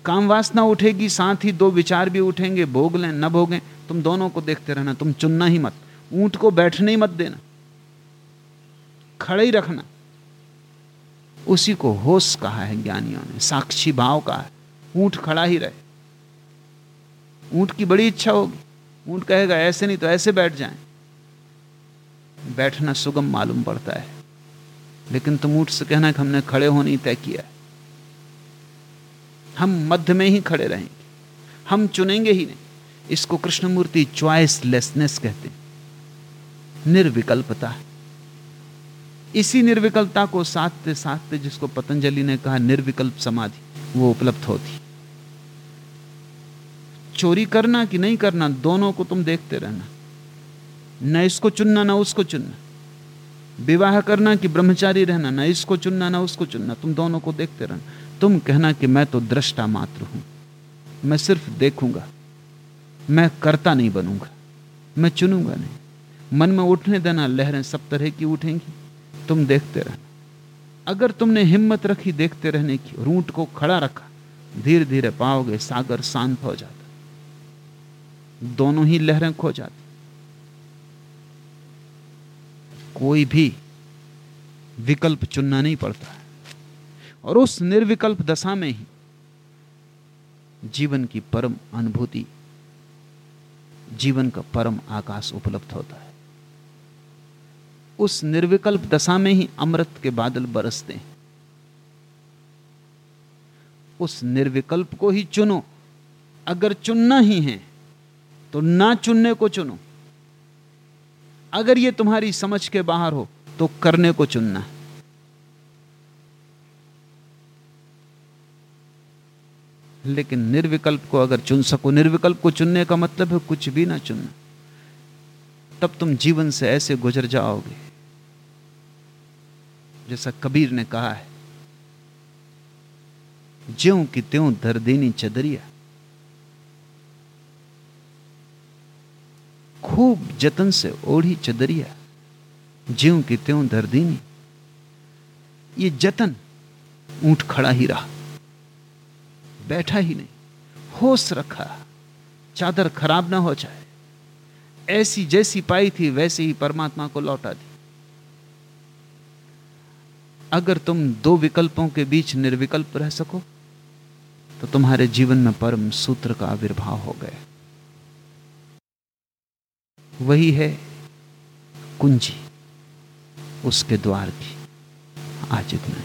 B: काम वासना उठेगी, साथ ही दो विचार भी उठेंगे, भोग लें, न भोगें, तुम दोनों को देखते रहना, तुम चुनना ही मत। ऊँट को बैठने ही मत देना। खड़े ही रखना। उसी को होश कहा है ज्ञानियों ने, साक्षी भाव कहा है। ऊँट खड़ा ही रहे। ऊँट की बड़ी इच्छा होगी। ऊँट कहेगा, ऐसे नहीं तो ऐसे बैठ जाएँ। बैठना सुगम मालूम पड़ता है। लेकिन तुम ऊँट से कहना कि हमने खड़े होने तय किया है। हम मध्य में ही खड़े रहेंगे। हम चुनेंगे ही नहीं। इसको कृष्णमूर्ति च्वाइसलेसनेस कहते हैं। निर्विकल्पता इसी निर्विकल्पता को साधते साधते जिसको पतंजलि ने कहा, निर्विकल्प समाधि, वो उपलब्ध होती। चोरी करना कि नहीं करना, दोनों को तुम देखते रहना। न इसको चुनना, ना उसको चुनना। विवाह करना कि ब्रह्मचारी रहना, ना इसको चुनना, ना उसको चुनना, तुम दोनों को देखते रहना। तुम कहना कि मैं तो दृष्टा मात्र हूँ। मैं सिर्फ़ देखूँगा। मैं करता नहीं बनूँगा। मैं चुनूँगा नहीं। मन में उठने देना, लहरें सब तरह की उठेंगी। तुम देखते रहना। अगर तुमने हिम्मत रखी देखते रहने की, रूट को खड़ा रखा धीरे धीरे पाओगे सागर शांत हो जाता। दोनों ही लहरें खो जाती। कोई भी विकल्प चुनना नहीं पड़ता और उस निर्विकल्प दशा में ही जीवन की परम अनुभूति, जीवन का परम आकाश उपलब्ध होता है। उस निर्विकल्प दशा में ही अमृत के बादल बरसते हैं। उस निर्विकल्प को ही चुनो। अगर चुनना ही है तो ना चुनने को चुनो। अगर यह तुम्हारी समझ के बाहर हो तो करने को चुनना। लेकिन निर्विकल्प को अगर चुन सको, निर्विकल्प को चुनने का मतलब है कुछ भी ना चुनना तब तुम जीवन से ऐसे गुजर जाओगे, जैसा कबीर ने कहा है, ज्यों की त्यों धर देनी चदरिया। खूब जतन से ओढ़ी चदरिया, ज्यों की त्यों धर देनी ये जतन ऊँट खड़ा ही रहा, बैठा ही नहीं, होश रखा, चादर खराब ना हो जाए। ऐसी जैसी पाई थी, वैसे ही परमात्मा को लौटा दी। अगर तुम दो विकल्पों के बीच निर्विकल्प रह सको तो तुम्हारे जीवन में परम सूत्र का आविर्भाव हो गया। वही है कुंजी उसके द्वार की आज इतना